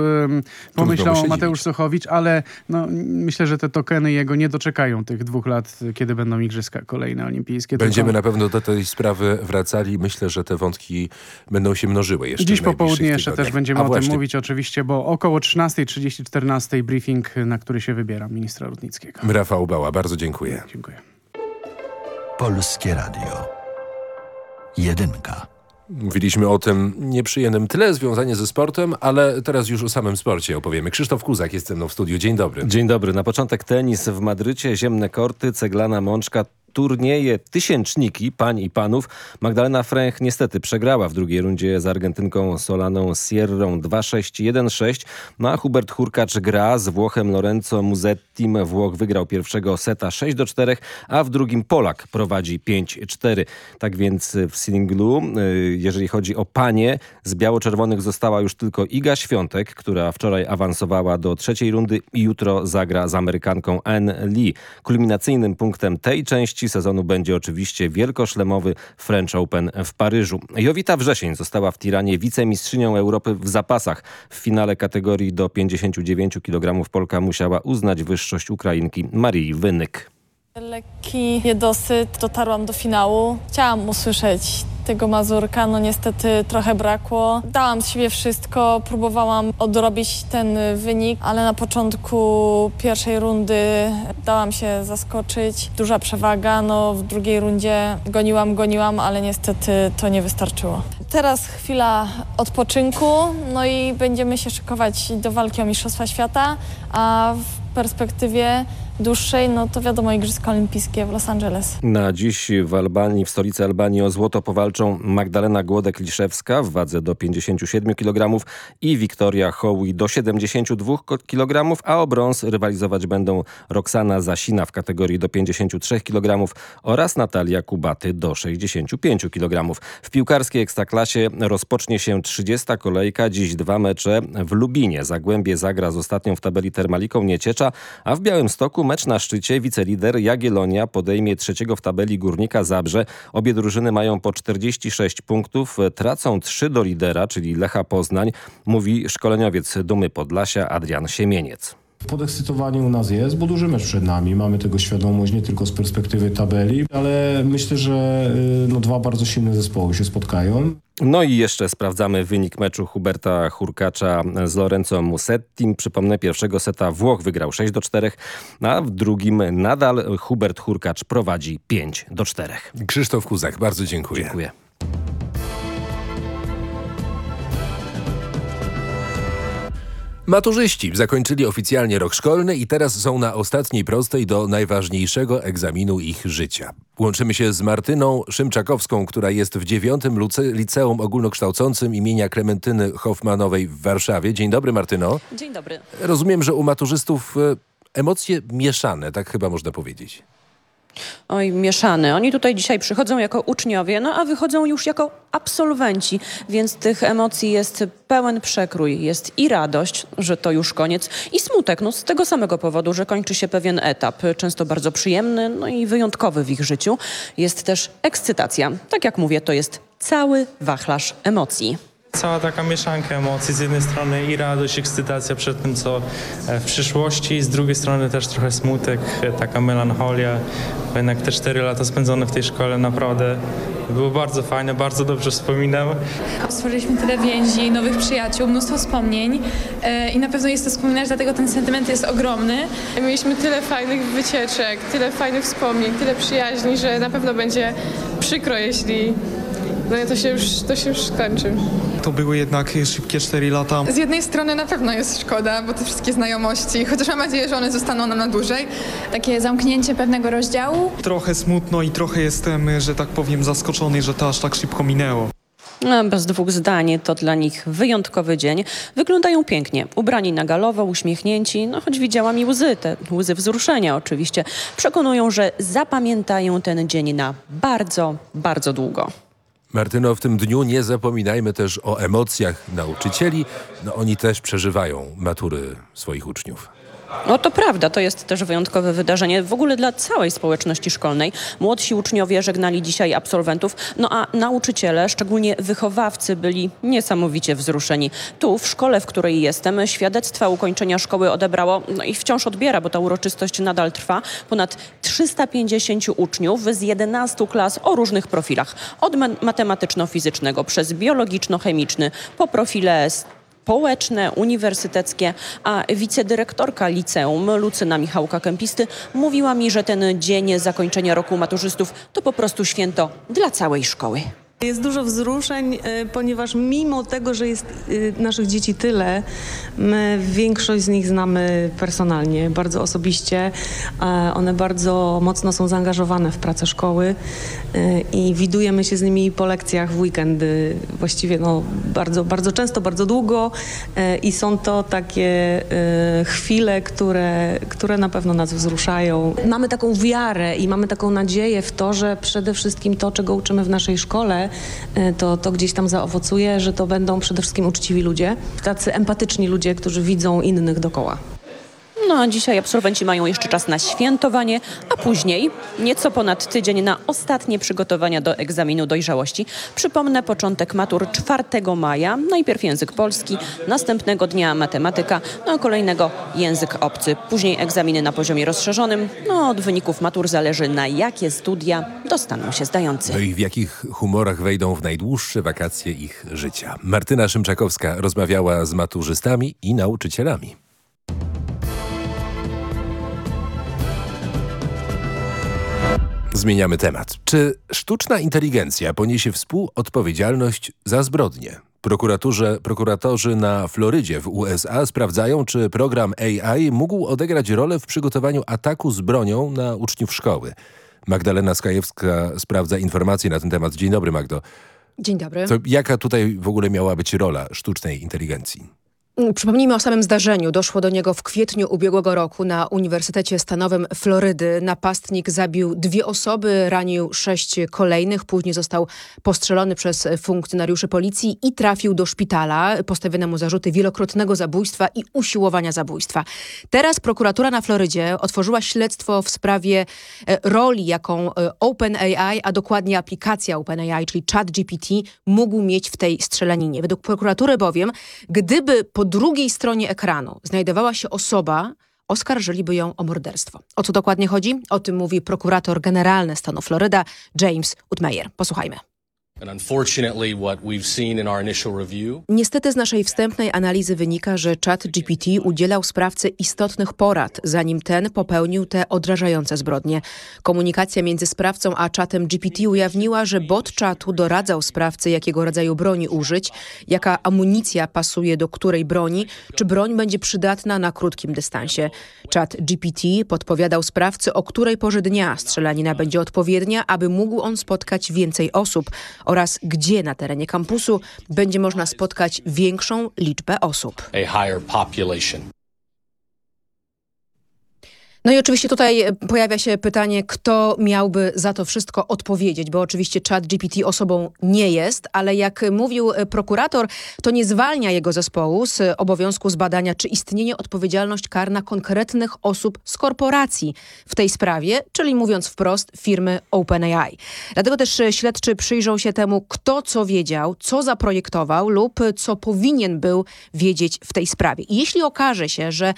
pomyślał Mateusz Sochowicz, ale no, myślę, że te tokeny jego nie doczekają tych dwóch lat, kiedy będą igrzyska kolejne olimpijskie. Będziemy na pewno do tej sprawy wracali. Myślę, że te wątki będą się mnożyły jeszcze Dziś po południu jeszcze też będziemy A, o właśnie. tym mówić oczywiście, bo około 13.30, 14 briefing, na który się wybiera ministra Rudnickiego. Rafał Bała, bardzo dziękuję. Dziękuję. Polskie Radio. Jedynka. Mówiliśmy o tym nieprzyjemnym tyle związanie ze sportem, ale teraz już o samym sporcie opowiemy. Krzysztof Kuzak jest ze mną w studiu. Dzień dobry. Dzień dobry. Na początek tenis w Madrycie, ziemne korty, ceglana mączka, turnieje tysięczniki pań i panów. Magdalena Fręch niestety przegrała w drugiej rundzie z Argentynką Solaną Sierrą 2-6, 1-6. No a Hubert Hurkacz gra z Włochem Lorenzo Muzettim. Włoch wygrał pierwszego seta 6-4, a w drugim Polak prowadzi 5-4. Tak więc w singlu, y, jeżeli chodzi o panie, z biało-czerwonych została już tylko Iga Świątek, która wczoraj awansowała do trzeciej rundy i jutro zagra z Amerykanką Anne Lee. Kulminacyjnym punktem tej części sezonu będzie oczywiście wielkoszlemowy French Open w Paryżu. Jowita Wrzesień została w Tiranie wicemistrzynią Europy w zapasach. W finale kategorii do 59 kg Polka musiała uznać wyższość Ukrainki Marii Wynyk. Lekki niedosyt, dotarłam do finału. Chciałam usłyszeć tego Mazurka, no niestety trochę brakło. Dałam z siebie wszystko, próbowałam odrobić ten wynik, ale na początku pierwszej rundy dałam się zaskoczyć. Duża przewaga, no w drugiej rundzie goniłam, goniłam, ale niestety to nie wystarczyło. Teraz chwila odpoczynku, no i będziemy się szykować do walki o Mistrzostwa Świata, a w perspektywie dłuższej, no to wiadomo Igrzyska Olimpijskie w Los Angeles. Na dziś w Albanii, w stolicy Albanii o złoto powalczą Magdalena Głodek-Liszewska w wadze do 57 kg i Wiktoria Hoły do 72 kg, a o brąz rywalizować będą Roxana Zasina w kategorii do 53 kg oraz Natalia Kubaty do 65 kg. W piłkarskiej ekstraklasie rozpocznie się 30 kolejka, dziś dwa mecze w Lubinie. Zagłębie zagra z ostatnią w tabeli Termaliką Nieciecza, a w Białymstoku mecz na szczycie wicelider Jagiellonia podejmie trzeciego w tabeli Górnika Zabrze. Obie drużyny mają po 46 punktów, tracą 3 do lidera, czyli Lecha Poznań, mówi szkoleniowiec Dumy Podlasia Adrian Siemieniec. Podekscytowanie u nas jest, bo duży mecz przed nami. Mamy tego świadomość nie tylko z perspektywy tabeli, ale myślę, że y, no, dwa bardzo silne zespoły się spotkają. No i jeszcze sprawdzamy wynik meczu Huberta Hurkacza z Lorenzo Musettim. Przypomnę, pierwszego seta Włoch wygrał 6 do 4, a w drugim nadal Hubert Hurkacz prowadzi 5 do 4. Krzysztof Kuzak, bardzo dziękuję. Dziękuję. Maturzyści zakończyli oficjalnie rok szkolny i teraz są na ostatniej prostej do najważniejszego egzaminu ich życia. Łączymy się z Martyną Szymczakowską, która jest w dziewiątym liceum ogólnokształcącym imienia Klementyny Hoffmanowej w Warszawie. Dzień dobry Martyno. Dzień dobry. Rozumiem, że u maturzystów e, emocje mieszane, tak chyba można powiedzieć. Oj, mieszany. Oni tutaj dzisiaj przychodzą jako uczniowie, no a wychodzą już jako absolwenci, więc tych emocji jest pełen przekrój. Jest i radość, że to już koniec, i smutek, no z tego samego powodu, że kończy się pewien etap, często bardzo przyjemny, no i wyjątkowy w ich życiu. Jest też ekscytacja. Tak jak mówię, to jest cały wachlarz emocji. Cała taka mieszanka emocji, z jednej strony i radość, ekscytacja przed tym, co w przyszłości, z drugiej strony też trochę smutek, taka melancholia, bo jednak te cztery lata spędzone w tej szkole naprawdę było bardzo fajne, bardzo dobrze wspominam. Stworzyliśmy tyle więzi, nowych przyjaciół, mnóstwo wspomnień e, i na pewno jest to wspominać, dlatego ten sentyment jest ogromny. Mieliśmy tyle fajnych wycieczek, tyle fajnych wspomnień, tyle przyjaźni, że na pewno będzie przykro, jeśli no to się już, to się już skończy. To były jednak szybkie 4 lata. Z jednej strony na pewno jest szkoda, bo te wszystkie znajomości, chociaż mam nadzieję, że one zostaną nam na dłużej. Takie zamknięcie pewnego rozdziału. Trochę smutno i trochę jestem, że tak powiem, zaskoczony, że to aż tak szybko minęło. No, bez dwóch zdań, to dla nich wyjątkowy dzień. Wyglądają pięknie, ubrani na galowo, uśmiechnięci, no choć widziałam i łzy, te łzy wzruszenia oczywiście. Przekonują, że zapamiętają ten dzień na bardzo, bardzo długo. Martyno, w tym dniu nie zapominajmy też o emocjach nauczycieli. No, oni też przeżywają matury swoich uczniów. No to prawda, to jest też wyjątkowe wydarzenie w ogóle dla całej społeczności szkolnej. Młodsi uczniowie żegnali dzisiaj absolwentów, no a nauczyciele, szczególnie wychowawcy, byli niesamowicie wzruszeni. Tu, w szkole, w której jestem, świadectwa ukończenia szkoły odebrało, no i wciąż odbiera, bo ta uroczystość nadal trwa, ponad 350 uczniów z 11 klas o różnych profilach. Od matematyczno-fizycznego przez biologiczno-chemiczny po profile społeczne, uniwersyteckie, a wicedyrektorka liceum Lucyna Michałka-Kempisty mówiła mi, że ten dzień zakończenia roku maturzystów to po prostu święto dla całej szkoły. Jest dużo wzruszeń, e, ponieważ mimo tego, że jest e, naszych dzieci tyle, my większość z nich znamy personalnie, bardzo osobiście. One bardzo mocno są zaangażowane w pracę szkoły e, i widujemy się z nimi po lekcjach w weekendy. Właściwie no, bardzo, bardzo często, bardzo długo i są to takie chwile, które, które na pewno nas wzruszają. Mamy taką wiarę i mamy taką nadzieję w to, że przede wszystkim to, czego uczymy w naszej szkole, E, to, to gdzieś tam zaowocuje, że to będą przede wszystkim uczciwi ludzie, tacy empatyczni ludzie, którzy widzą innych dokoła. No a dzisiaj absolwenci mają jeszcze czas na świętowanie, a później nieco ponad tydzień na ostatnie przygotowania do egzaminu dojrzałości. Przypomnę początek matur 4 maja. Najpierw język polski, następnego dnia matematyka, no a kolejnego język obcy. Później egzaminy na poziomie rozszerzonym. No od wyników matur zależy na jakie studia dostaną się zdający. No i w jakich humorach wejdą w najdłuższe wakacje ich życia. Martyna Szymczakowska rozmawiała z maturzystami i nauczycielami. Zmieniamy temat. Czy sztuczna inteligencja poniesie współodpowiedzialność za zbrodnie? Prokuraturze, prokuratorzy na Florydzie w USA sprawdzają, czy program AI mógł odegrać rolę w przygotowaniu ataku z bronią na uczniów szkoły. Magdalena Skajewska sprawdza informacje na ten temat. Dzień dobry Magdo. Dzień dobry. To jaka tutaj w ogóle miała być rola sztucznej inteligencji? Mm, przypomnijmy o samym zdarzeniu. Doszło do niego w kwietniu ubiegłego roku na Uniwersytecie Stanowym Florydy. Napastnik zabił dwie osoby, ranił sześć kolejnych. Później został postrzelony przez funkcjonariuszy policji i trafił do szpitala. Postawiono mu zarzuty wielokrotnego zabójstwa i usiłowania zabójstwa. Teraz prokuratura na Florydzie otworzyła śledztwo w sprawie e, roli, jaką e, OpenAI, a dokładnie aplikacja OpenAI, czyli ChatGPT, mógł mieć w tej strzelaninie. Według prokuratury bowiem, gdyby pod drugiej stronie ekranu znajdowała się osoba, oskarżyliby ją o morderstwo. O co dokładnie chodzi? O tym mówi prokurator generalny stanu Floryda James Utmeyer. Posłuchajmy. Niestety z naszej wstępnej analizy wynika, że chat GPT udzielał sprawcy istotnych porad, zanim ten popełnił te odrażające zbrodnie. Komunikacja między sprawcą a czatem GPT ujawniła, że bot czatu doradzał sprawcy, jakiego rodzaju broni użyć, jaka amunicja pasuje do której broni, czy broń będzie przydatna na krótkim dystansie. Chat GPT podpowiadał sprawcy, o której porze dnia strzelanina będzie odpowiednia, aby mógł on spotkać więcej osób oraz gdzie na terenie kampusu będzie można spotkać większą liczbę osób. No i oczywiście tutaj pojawia się pytanie, kto miałby za to wszystko odpowiedzieć, bo oczywiście chat GPT osobą nie jest, ale jak mówił prokurator, to nie zwalnia jego zespołu z obowiązku zbadania, czy istnieje odpowiedzialność karna konkretnych osób z korporacji w tej sprawie, czyli mówiąc wprost firmy OpenAI. Dlatego też śledczy przyjrzą się temu, kto co wiedział, co zaprojektował lub co powinien był wiedzieć w tej sprawie. I jeśli okaże się, że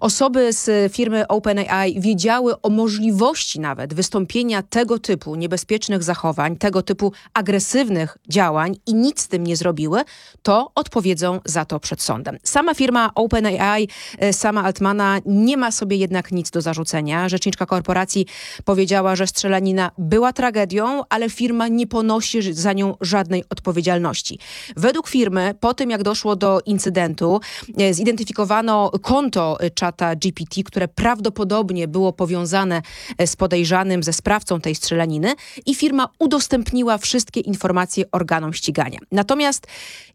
osoby z firmy OpenAI wiedziały o możliwości nawet wystąpienia tego typu niebezpiecznych zachowań, tego typu agresywnych działań i nic z tym nie zrobiły, to odpowiedzą za to przed sądem. Sama firma OpenAI, e, sama Altmana nie ma sobie jednak nic do zarzucenia. Rzeczniczka korporacji powiedziała, że strzelanina była tragedią, ale firma nie ponosi za nią żadnej odpowiedzialności. Według firmy, po tym jak doszło do incydentu, e, zidentyfikowano konto czata GPT, które prawdopodobnie było powiązane e, z podejrzanym, ze sprawcą tej strzelaniny i firma udostępniła wszystkie informacje organom ścigania. Natomiast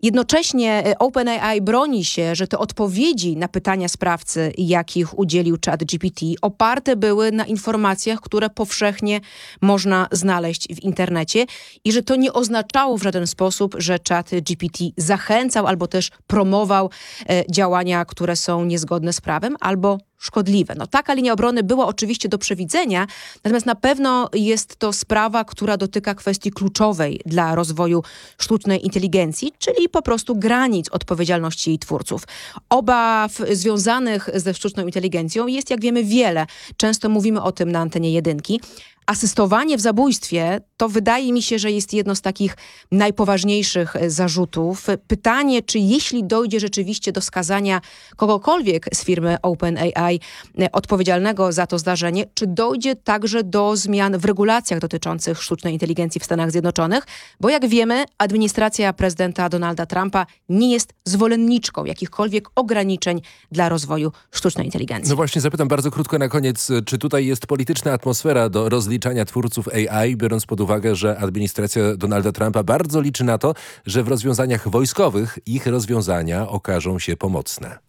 jednocześnie e, OpenAI broni się, że te odpowiedzi na pytania sprawcy, jakich udzielił chat GPT, oparte były na informacjach, które powszechnie można znaleźć w internecie i że to nie oznaczało w żaden sposób, że chat GPT zachęcał albo też promował e, działania, które są niezgodne z prawem albo szkodliwe. No taka linia obrony była oczywiście do przewidzenia, natomiast na pewno jest to sprawa, która dotyka kwestii kluczowej dla rozwoju sztucznej inteligencji, czyli po prostu granic odpowiedzialności jej twórców. Obaw związanych ze sztuczną inteligencją jest, jak wiemy, wiele. Często mówimy o tym na antenie jedynki, asystowanie w zabójstwie to wydaje mi się, że jest jedno z takich najpoważniejszych e, zarzutów. Pytanie, czy jeśli dojdzie rzeczywiście do skazania kogokolwiek z firmy OpenAI e, odpowiedzialnego za to zdarzenie, czy dojdzie także do zmian w regulacjach dotyczących sztucznej inteligencji w Stanach Zjednoczonych, bo jak wiemy, administracja prezydenta Donalda Trumpa nie jest zwolenniczką jakichkolwiek ograniczeń dla rozwoju sztucznej inteligencji. No właśnie zapytam bardzo krótko na koniec, czy tutaj jest polityczna atmosfera do rozliczania twórców AI, biorąc pod uwagę, że administracja Donalda Trumpa bardzo liczy na to, że w rozwiązaniach wojskowych ich rozwiązania okażą się pomocne.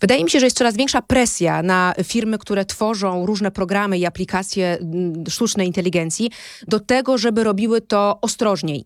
Wydaje mi się, że jest coraz większa presja na firmy, które tworzą różne programy i aplikacje mm, sztucznej inteligencji do tego, żeby robiły to ostrożniej.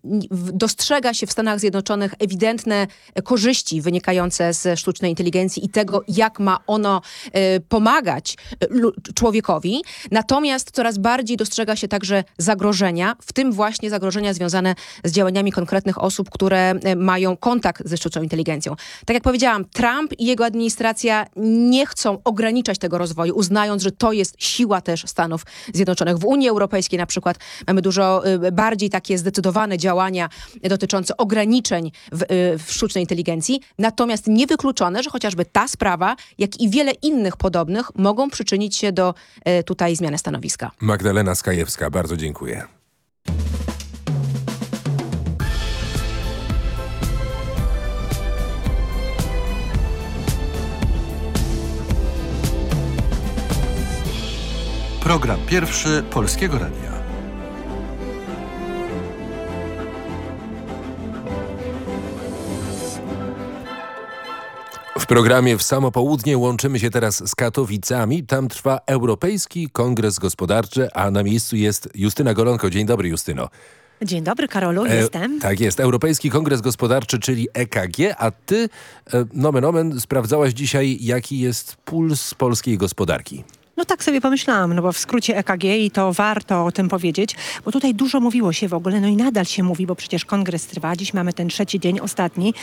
Dostrzega się w Stanach Zjednoczonych ewidentne korzyści wynikające ze sztucznej inteligencji i tego, jak ma ono e, pomagać e, człowiekowi. Natomiast coraz bardziej dostrzega się także zagrożenia, w tym właśnie zagrożenia związane z działaniami konkretnych osób, które e, mają kontakt ze sztuczną inteligencją. Tak jak powiedziałam, Trump i jego administracja administracja nie chcą ograniczać tego rozwoju, uznając, że to jest siła też Stanów Zjednoczonych. W Unii Europejskiej na przykład mamy dużo y, bardziej takie zdecydowane działania dotyczące ograniczeń w, y, w sztucznej inteligencji, natomiast niewykluczone, że chociażby ta sprawa, jak i wiele innych podobnych mogą przyczynić się do y, tutaj zmiany stanowiska. Magdalena Skajewska, bardzo dziękuję. Program pierwszy Polskiego Radia. W programie w samo południe łączymy się teraz z Katowicami. Tam trwa Europejski Kongres Gospodarczy, a na miejscu jest Justyna Golonko. Dzień dobry, Justyno. Dzień dobry, Karolu, e, jestem. Tak jest, Europejski Kongres Gospodarczy, czyli EKG, a ty, e, nomen omen, sprawdzałaś dzisiaj, jaki jest puls polskiej gospodarki. No tak sobie pomyślałam, no bo w skrócie EKG i to warto o tym powiedzieć, bo tutaj dużo mówiło się w ogóle, no i nadal się mówi, bo przecież kongres trwa, dziś mamy ten trzeci dzień, ostatni,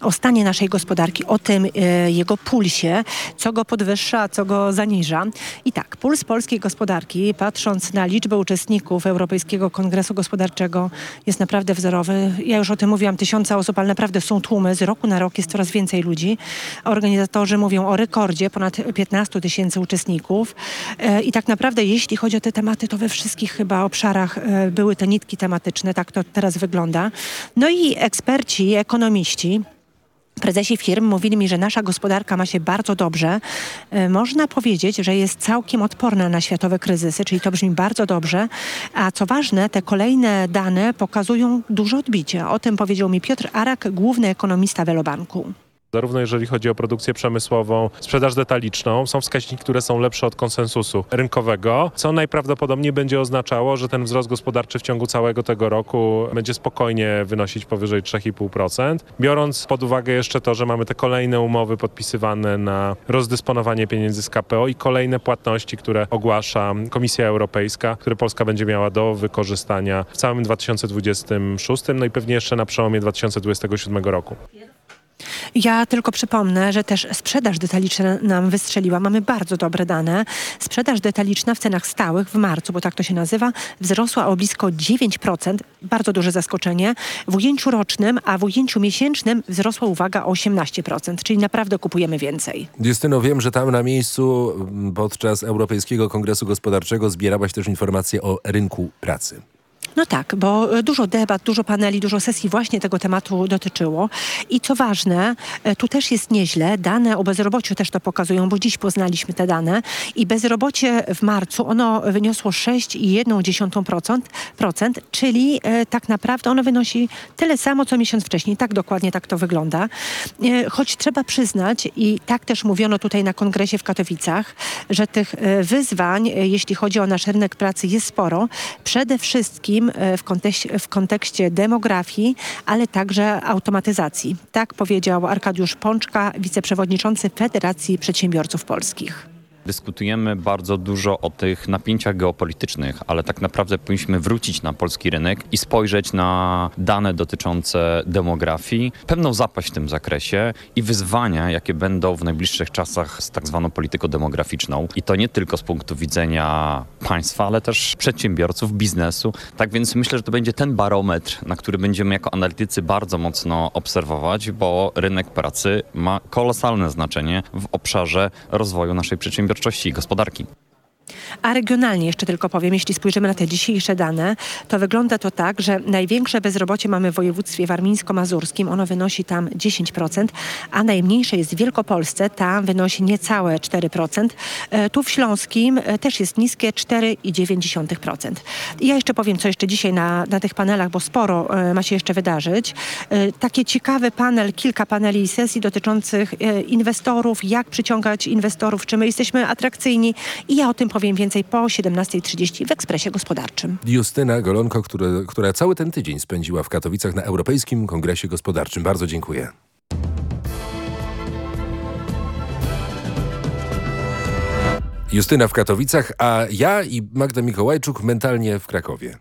o stanie naszej gospodarki, o tym e, jego pulsie, co go podwyższa, co go zaniża. I tak, puls polskiej gospodarki, patrząc na liczbę uczestników Europejskiego Kongresu Gospodarczego, jest naprawdę wzorowy. Ja już o tym mówiłam, tysiące osób, ale naprawdę są tłumy, z roku na rok jest coraz więcej ludzi. Organizatorzy mówią o rekordzie, ponad 15 tysięcy uczestników. E, I tak naprawdę, jeśli chodzi o te tematy, to we wszystkich chyba obszarach e, były te nitki tematyczne, tak to teraz wygląda. No i eksperci, ekonomiści, Prezesi firm mówili mi, że nasza gospodarka ma się bardzo dobrze. E, można powiedzieć, że jest całkiem odporna na światowe kryzysy, czyli to brzmi bardzo dobrze. A co ważne, te kolejne dane pokazują duże odbicie. O tym powiedział mi Piotr Arak, główny ekonomista Velobanku. Zarówno jeżeli chodzi o produkcję przemysłową, sprzedaż detaliczną, są wskaźniki, które są lepsze od konsensusu rynkowego, co najprawdopodobniej będzie oznaczało, że ten wzrost gospodarczy w ciągu całego tego roku będzie spokojnie wynosić powyżej 3,5%. Biorąc pod uwagę jeszcze to, że mamy te kolejne umowy podpisywane na rozdysponowanie pieniędzy z KPO i kolejne płatności, które ogłasza Komisja Europejska, które Polska będzie miała do wykorzystania w całym 2026, no i pewnie jeszcze na przełomie 2027 roku. Ja tylko przypomnę, że też sprzedaż detaliczna nam wystrzeliła. Mamy bardzo dobre dane. Sprzedaż detaliczna w cenach stałych w marcu, bo tak to się nazywa, wzrosła o blisko 9%. Bardzo duże zaskoczenie. W ujęciu rocznym, a w ujęciu miesięcznym wzrosła uwaga o 18%, czyli naprawdę kupujemy więcej. Justyno, wiem, że tam na miejscu m, podczas Europejskiego Kongresu Gospodarczego zbierałaś też informacje o rynku pracy. No tak, bo e, dużo debat, dużo paneli, dużo sesji właśnie tego tematu dotyczyło. I co ważne, e, tu też jest nieźle. Dane o bezrobociu też to pokazują, bo dziś poznaliśmy te dane. I bezrobocie w marcu, ono wyniosło 6,1%, procent, czyli e, tak naprawdę ono wynosi tyle samo, co miesiąc wcześniej. Tak dokładnie tak to wygląda. Choć trzeba przyznać, i tak też mówiono tutaj na kongresie w Katowicach, że tych wyzwań, jeśli chodzi o nasz rynek pracy, jest sporo. Przede wszystkim e, w kontekście, w kontekście demografii, ale także automatyzacji. Tak powiedział Arkadiusz Pączka, wiceprzewodniczący Federacji Przedsiębiorców Polskich. Dyskutujemy bardzo dużo o tych napięciach geopolitycznych, ale tak naprawdę powinniśmy wrócić na polski rynek i spojrzeć na dane dotyczące demografii, pewną zapaść w tym zakresie i wyzwania, jakie będą w najbliższych czasach z tak zwaną polityką demograficzną. I to nie tylko z punktu widzenia państwa, ale też przedsiębiorców, biznesu. Tak więc myślę, że to będzie ten barometr, na który będziemy jako analitycy bardzo mocno obserwować, bo rynek pracy ma kolosalne znaczenie w obszarze rozwoju naszej przedsiębiorczości i gospodarki. A regionalnie jeszcze tylko powiem, jeśli spojrzymy na te dzisiejsze dane, to wygląda to tak, że największe bezrobocie mamy w województwie warmińsko-mazurskim, ono wynosi tam 10%, a najmniejsze jest w Wielkopolsce, tam wynosi niecałe 4%. E, Tu w Śląskim e, też jest niskie 4,9%. I ja jeszcze powiem, co jeszcze dzisiaj na, na tych panelach, bo sporo e, ma się jeszcze wydarzyć. E, Taki ciekawy panel, kilka paneli i sesji dotyczących inwestorów, jak przyciągać inwestorów, czy my jesteśmy atrakcyjni i ja o tym powiem więcej po 17.30 w Ekspresie Gospodarczym. Justyna Golonko, która, cały ten tydzień spędziła w Katowicach na Europejskim Kongresie Gospodarczym. Bardzo dziękuję. Justyna w Katowicach, a ja i Magda Mikołajczuk mentalnie w Krakowie.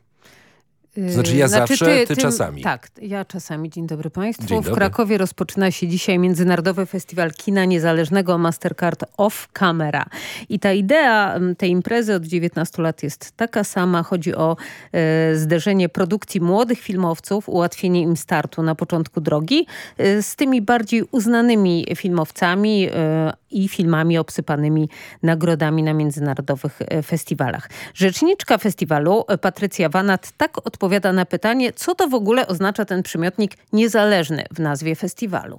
To znaczy ja Znaczy zawsze, ty, czasami. Tak, ja czasami. Dzień dobry Państwu. Dzień W dobry. Krakowie rozpoczyna się dzisiaj Międzynarodowy Festiwal Kina Niezależnego Mastercard Off Camera. I ta idea tej imprezy od 19 lat jest taka sama. Chodzi o e, zderzenie produkcji młodych filmowców, ułatwienie im startu na początku drogi e, z tymi bardziej uznanymi filmowcami e, i filmami obsypanymi nagrodami na międzynarodowych festiwalach. Rzeczniczka festiwalu Patrycja Wanat tak odpowiada na pytanie, co to w ogóle oznacza ten przymiotnik niezależny w nazwie festiwalu.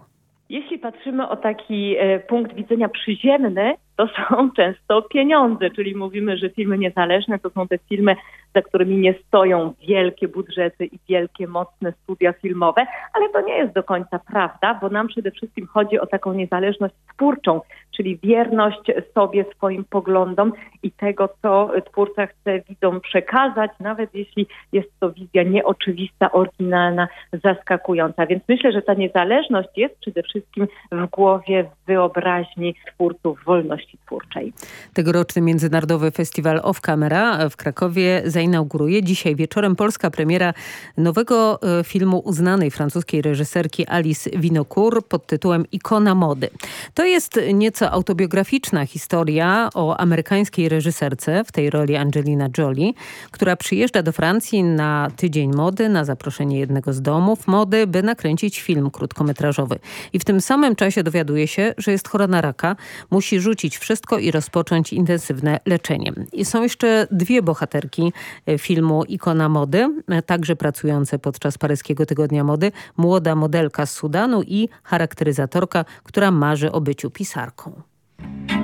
Jeśli patrzymy o taki e, punkt widzenia przyziemny, to są często pieniądze, czyli mówimy, że filmy niezależne to są te filmy, za którymi nie stoją wielkie budżety i wielkie, mocne studia filmowe, ale to nie jest do końca prawda, bo nam przede wszystkim chodzi o taką niezależność twórczą, czyli wierność sobie, swoim poglądom i tego, co twórca chce widzom przekazać, nawet jeśli jest to wizja nieoczywista, oryginalna, zaskakująca. Więc myślę, że ta niezależność jest przede wszystkim w głowie, w wyobraźni twórców wolności twórczej. Tegoroczny Międzynarodowy Festiwal Off Camera w Krakowie zainauguruje dzisiaj wieczorem polska premiera nowego e, filmu uznanej francuskiej reżyserki Alice Winocourt pod tytułem Ikona mody. To jest nieco autobiograficzna historia o amerykańskiej reżyserce, w tej roli Angelina Jolie, która przyjeżdża do Francji na tydzień mody, na zaproszenie jednego z domów mody, by nakręcić film krótkometrażowy. I w tym samym czasie dowiaduje się, że jest chora na raka, musi rzucić wszystko i rozpocząć intensywne leczenie. I są jeszcze dwie bohaterki e, filmu Ikona mody, e, także pracujące podczas paryskiego tygodnia mody, młoda modelka z Sudanu i charakteryzatorka, która marzy o byciu pisarką.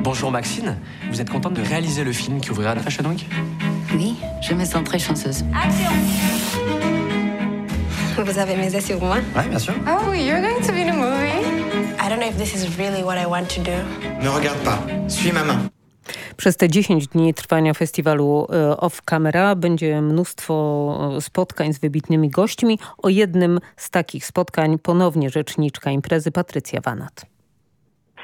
Bonjour Maxine, vous êtes contente de réaliser le film qui ouvrira la Fashion Week Oui, je me sens très chanceuse. Vous avez misé sur moi Ouais, bien sûr. Oh, you're going to be in a movie? I don't know if this is really what I want to do. Ne regarde pas. Suis ma main. Przez te 10 dni trwania festiwalu e, Off Camera będzie mnóstwo e, spotkań z wybitnymi gośćmi. O jednym z takich spotkań ponownie rzeczniczka imprezy Patrycja Wanat.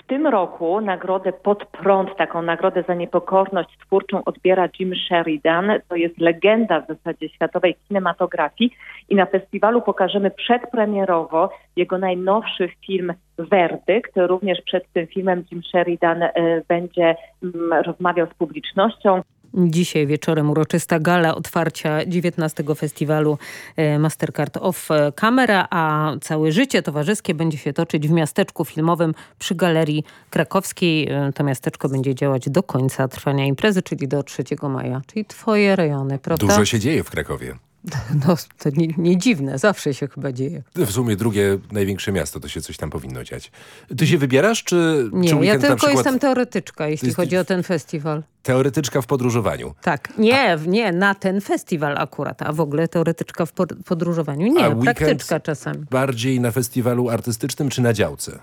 W tym roku nagrodę Pod Prąd, taką nagrodę za niepokorność twórczą odbiera Jim Sheridan. To jest legenda w zasadzie światowej kinematografii i na festiwalu pokażemy przedpremierowo jego najnowszy film Werdykt. Również przed tym filmem Jim Sheridan e, będzie mm, rozmawiał z publicznością. Dzisiaj wieczorem uroczysta gala otwarcia 19 festiwalu e, Mastercard Off Camera, a całe życie towarzyskie będzie się toczyć w miasteczku filmowym przy Galerii Krakowskiej. E, To miasteczko będzie działać do końca trwania imprezy, czyli do 3 maja, czyli twoje rejony, prawda? Dużo się dzieje w Krakowie. No, to nie, nie dziwne, zawsze się chyba dzieje. W sumie drugie największe miasto, to się coś tam powinno dziać. Ty się wybierasz, czy, Nie, czy ja tylko przykład jestem teoretyczka, jeśli jest- chodzi o ten festiwal. teoretyczka w podróżowaniu? Tak, nie, nie, na ten festiwal akurat, a w ogóle teoretyczka w pod- podróżowaniu. A Nie, weekend praktyczka czasami. Bardziej na festiwalu artystycznym, czy na działce?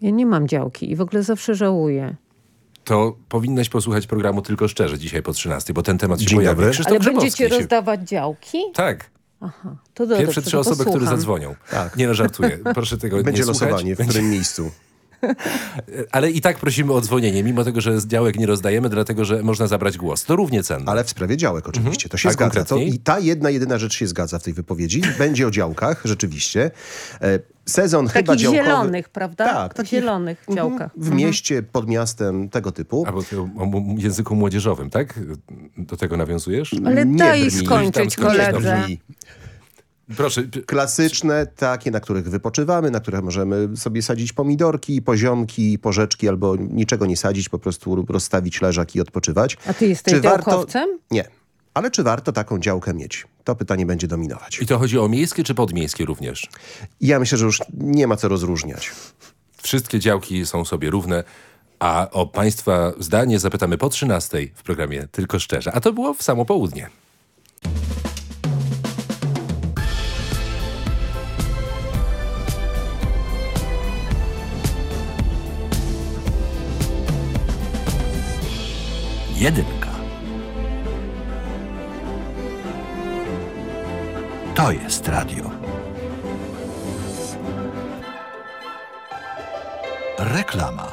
Ja nie mam działki i w ogóle zawsze żałuję. To powinnaś posłuchać programu Tylko Szczerze dzisiaj po 13, bo ten temat się Dzień pojawi. dobry. Krzysztof Ale Grzybowski będziecie się- rozdawać działki? Tak. Aha, to do, Pierwsze dobrze, trzy to osoby, które zadzwonią. Nie no, żartuję. Proszę tego Będzie nie słuchać. losowanie, w którym miejscu. Ale i tak prosimy o dzwonienie, mimo tego, że z działek nie rozdajemy, dlatego że można zabrać głos. To równie cenne. Ale w sprawie działek oczywiście, to się A zgadza. To? I ta jedna, jedyna rzecz się zgadza w tej wypowiedzi. Będzie o działkach, rzeczywiście. E, Sezon chyba Takich działkowy... zielonych, prawda? Tak, takich- zielonych działkach. W mieście, pod miastem, tego typu. Albo to o języku młodzieżowym, tak? Do tego nawiązujesz? Ale Nie daj skończyć koledze. brzmi. Proszę. Klasyczne, takie, na których wypoczywamy, na których możemy sobie sadzić pomidorki, poziomki, porzeczki, albo niczego nie sadzić, po prostu rozstawić leżak i odpoczywać. A ty jesteś Czy warto- działkowcem? Nie. Ale czy warto taką działkę mieć? To pytanie będzie dominować. I to chodzi o miejskie czy podmiejskie również? Ja myślę, że już nie ma co rozróżniać. Wszystkie działki są sobie równe, a o Państwa zdanie zapytamy po 13 w programie Tylko Szczerze. A to było w samo południe. Jedynka. To jest radio. Reklama.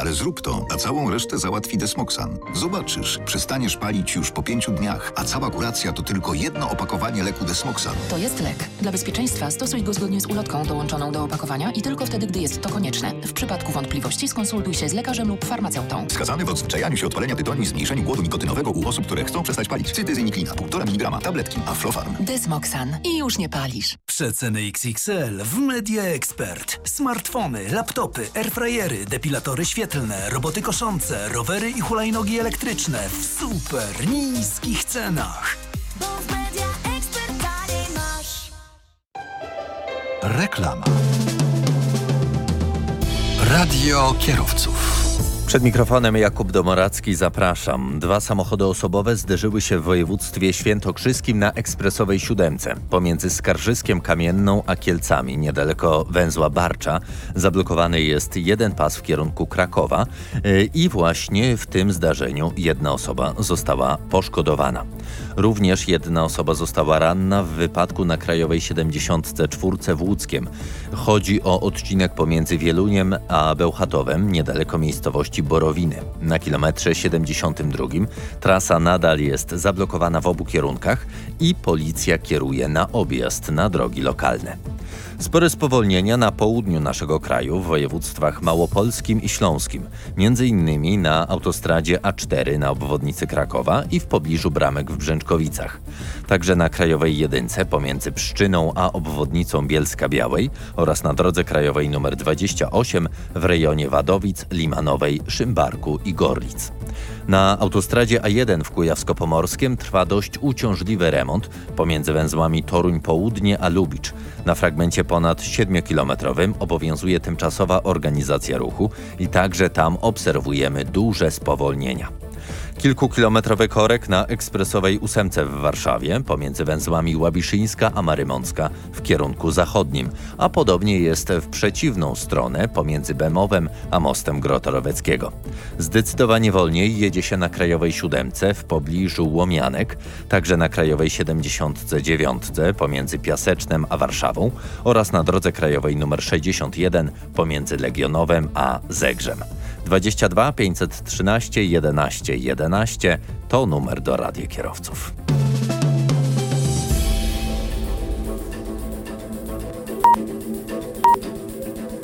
ale zrób to, a całą resztę załatwi Desmoxan. Zobaczysz, przestaniesz palić już po pięciu dniach, a cała kuracja to tylko jedno opakowanie leku Desmoxan. To jest lek. Dla bezpieczeństwa stosuj go zgodnie z ulotką dołączoną do opakowania i tylko wtedy, gdy jest to konieczne. W przypadku wątpliwości skonsultuj się z lekarzem lub farmaceutą. Wskazany w odzwyczajaniu się od palenia tytoniu i zmniejszeniu głodu nikotynowego u osób, które chcą przestać palić. Cytyzyniklina, 1,5 mg, tabletki, Aflofarm. Desmoxan. I już nie palisz. Przeceny XXL w Media Expert. Smartfony, laptopy, airfryery, depilatory traktory świetlne, roboty koszące, rowery i hulajnogi elektryczne w super niskich cenach. Bo w Media Expert masz. Reklama. Radio kierowców. Przed mikrofonem Jakub Domoracki zapraszam. Dwa samochody osobowe zderzyły się w województwie świętokrzyskim na ekspresowej siódemce. Pomiędzy Skarżyskiem Kamienną a Kielcami, niedaleko węzła Barcza, zablokowany jest jeden pas w kierunku Krakowa yy, i właśnie w tym zdarzeniu jedna osoba została poszkodowana. Również jedna osoba została ranna w wypadku na Krajowej 74 w Łódzkiem. Chodzi o odcinek pomiędzy Wieluniem a Bełchatowem, niedaleko miejscowości Borowiny. Na kilometrze 72 trasa nadal jest zablokowana w obu kierunkach i policja kieruje na objazd na drogi lokalne. Spore spowolnienia na południu naszego kraju, w województwach małopolskim i śląskim, między innymi na autostradzie A4 na obwodnicy Krakowa i w pobliżu Bramek w Brzęczkowicach. Także na Krajowej Jedynce pomiędzy Pszczyną a obwodnicą Bielska Białej oraz na drodze krajowej nr 28 w rejonie Wadowic, Limanowej, Szymbarku i Gorlic. Na autostradzie A1 w Kujawsko-Pomorskiem trwa dość uciążliwy remont pomiędzy węzłami Toruń Południe a Lubicz. Na fragmencie ponad 7-kilometrowym obowiązuje tymczasowa organizacja ruchu i także tam obserwujemy duże spowolnienia. Kilkukilometrowy korek na ekspresowej ósemce w Warszawie pomiędzy węzłami Łabiszyńska a Marymącka w kierunku zachodnim, a podobnie jest w przeciwną stronę pomiędzy Bemowem a mostem Grotoroweckiego. Zdecydowanie wolniej jedzie się na krajowej siódemce w pobliżu Łomianek, także na krajowej 79 pomiędzy Piasecznem a Warszawą oraz na drodze krajowej nr 61 pomiędzy Legionowem a Zegrzem. 22 513 11 11 to numer do radiokierowców.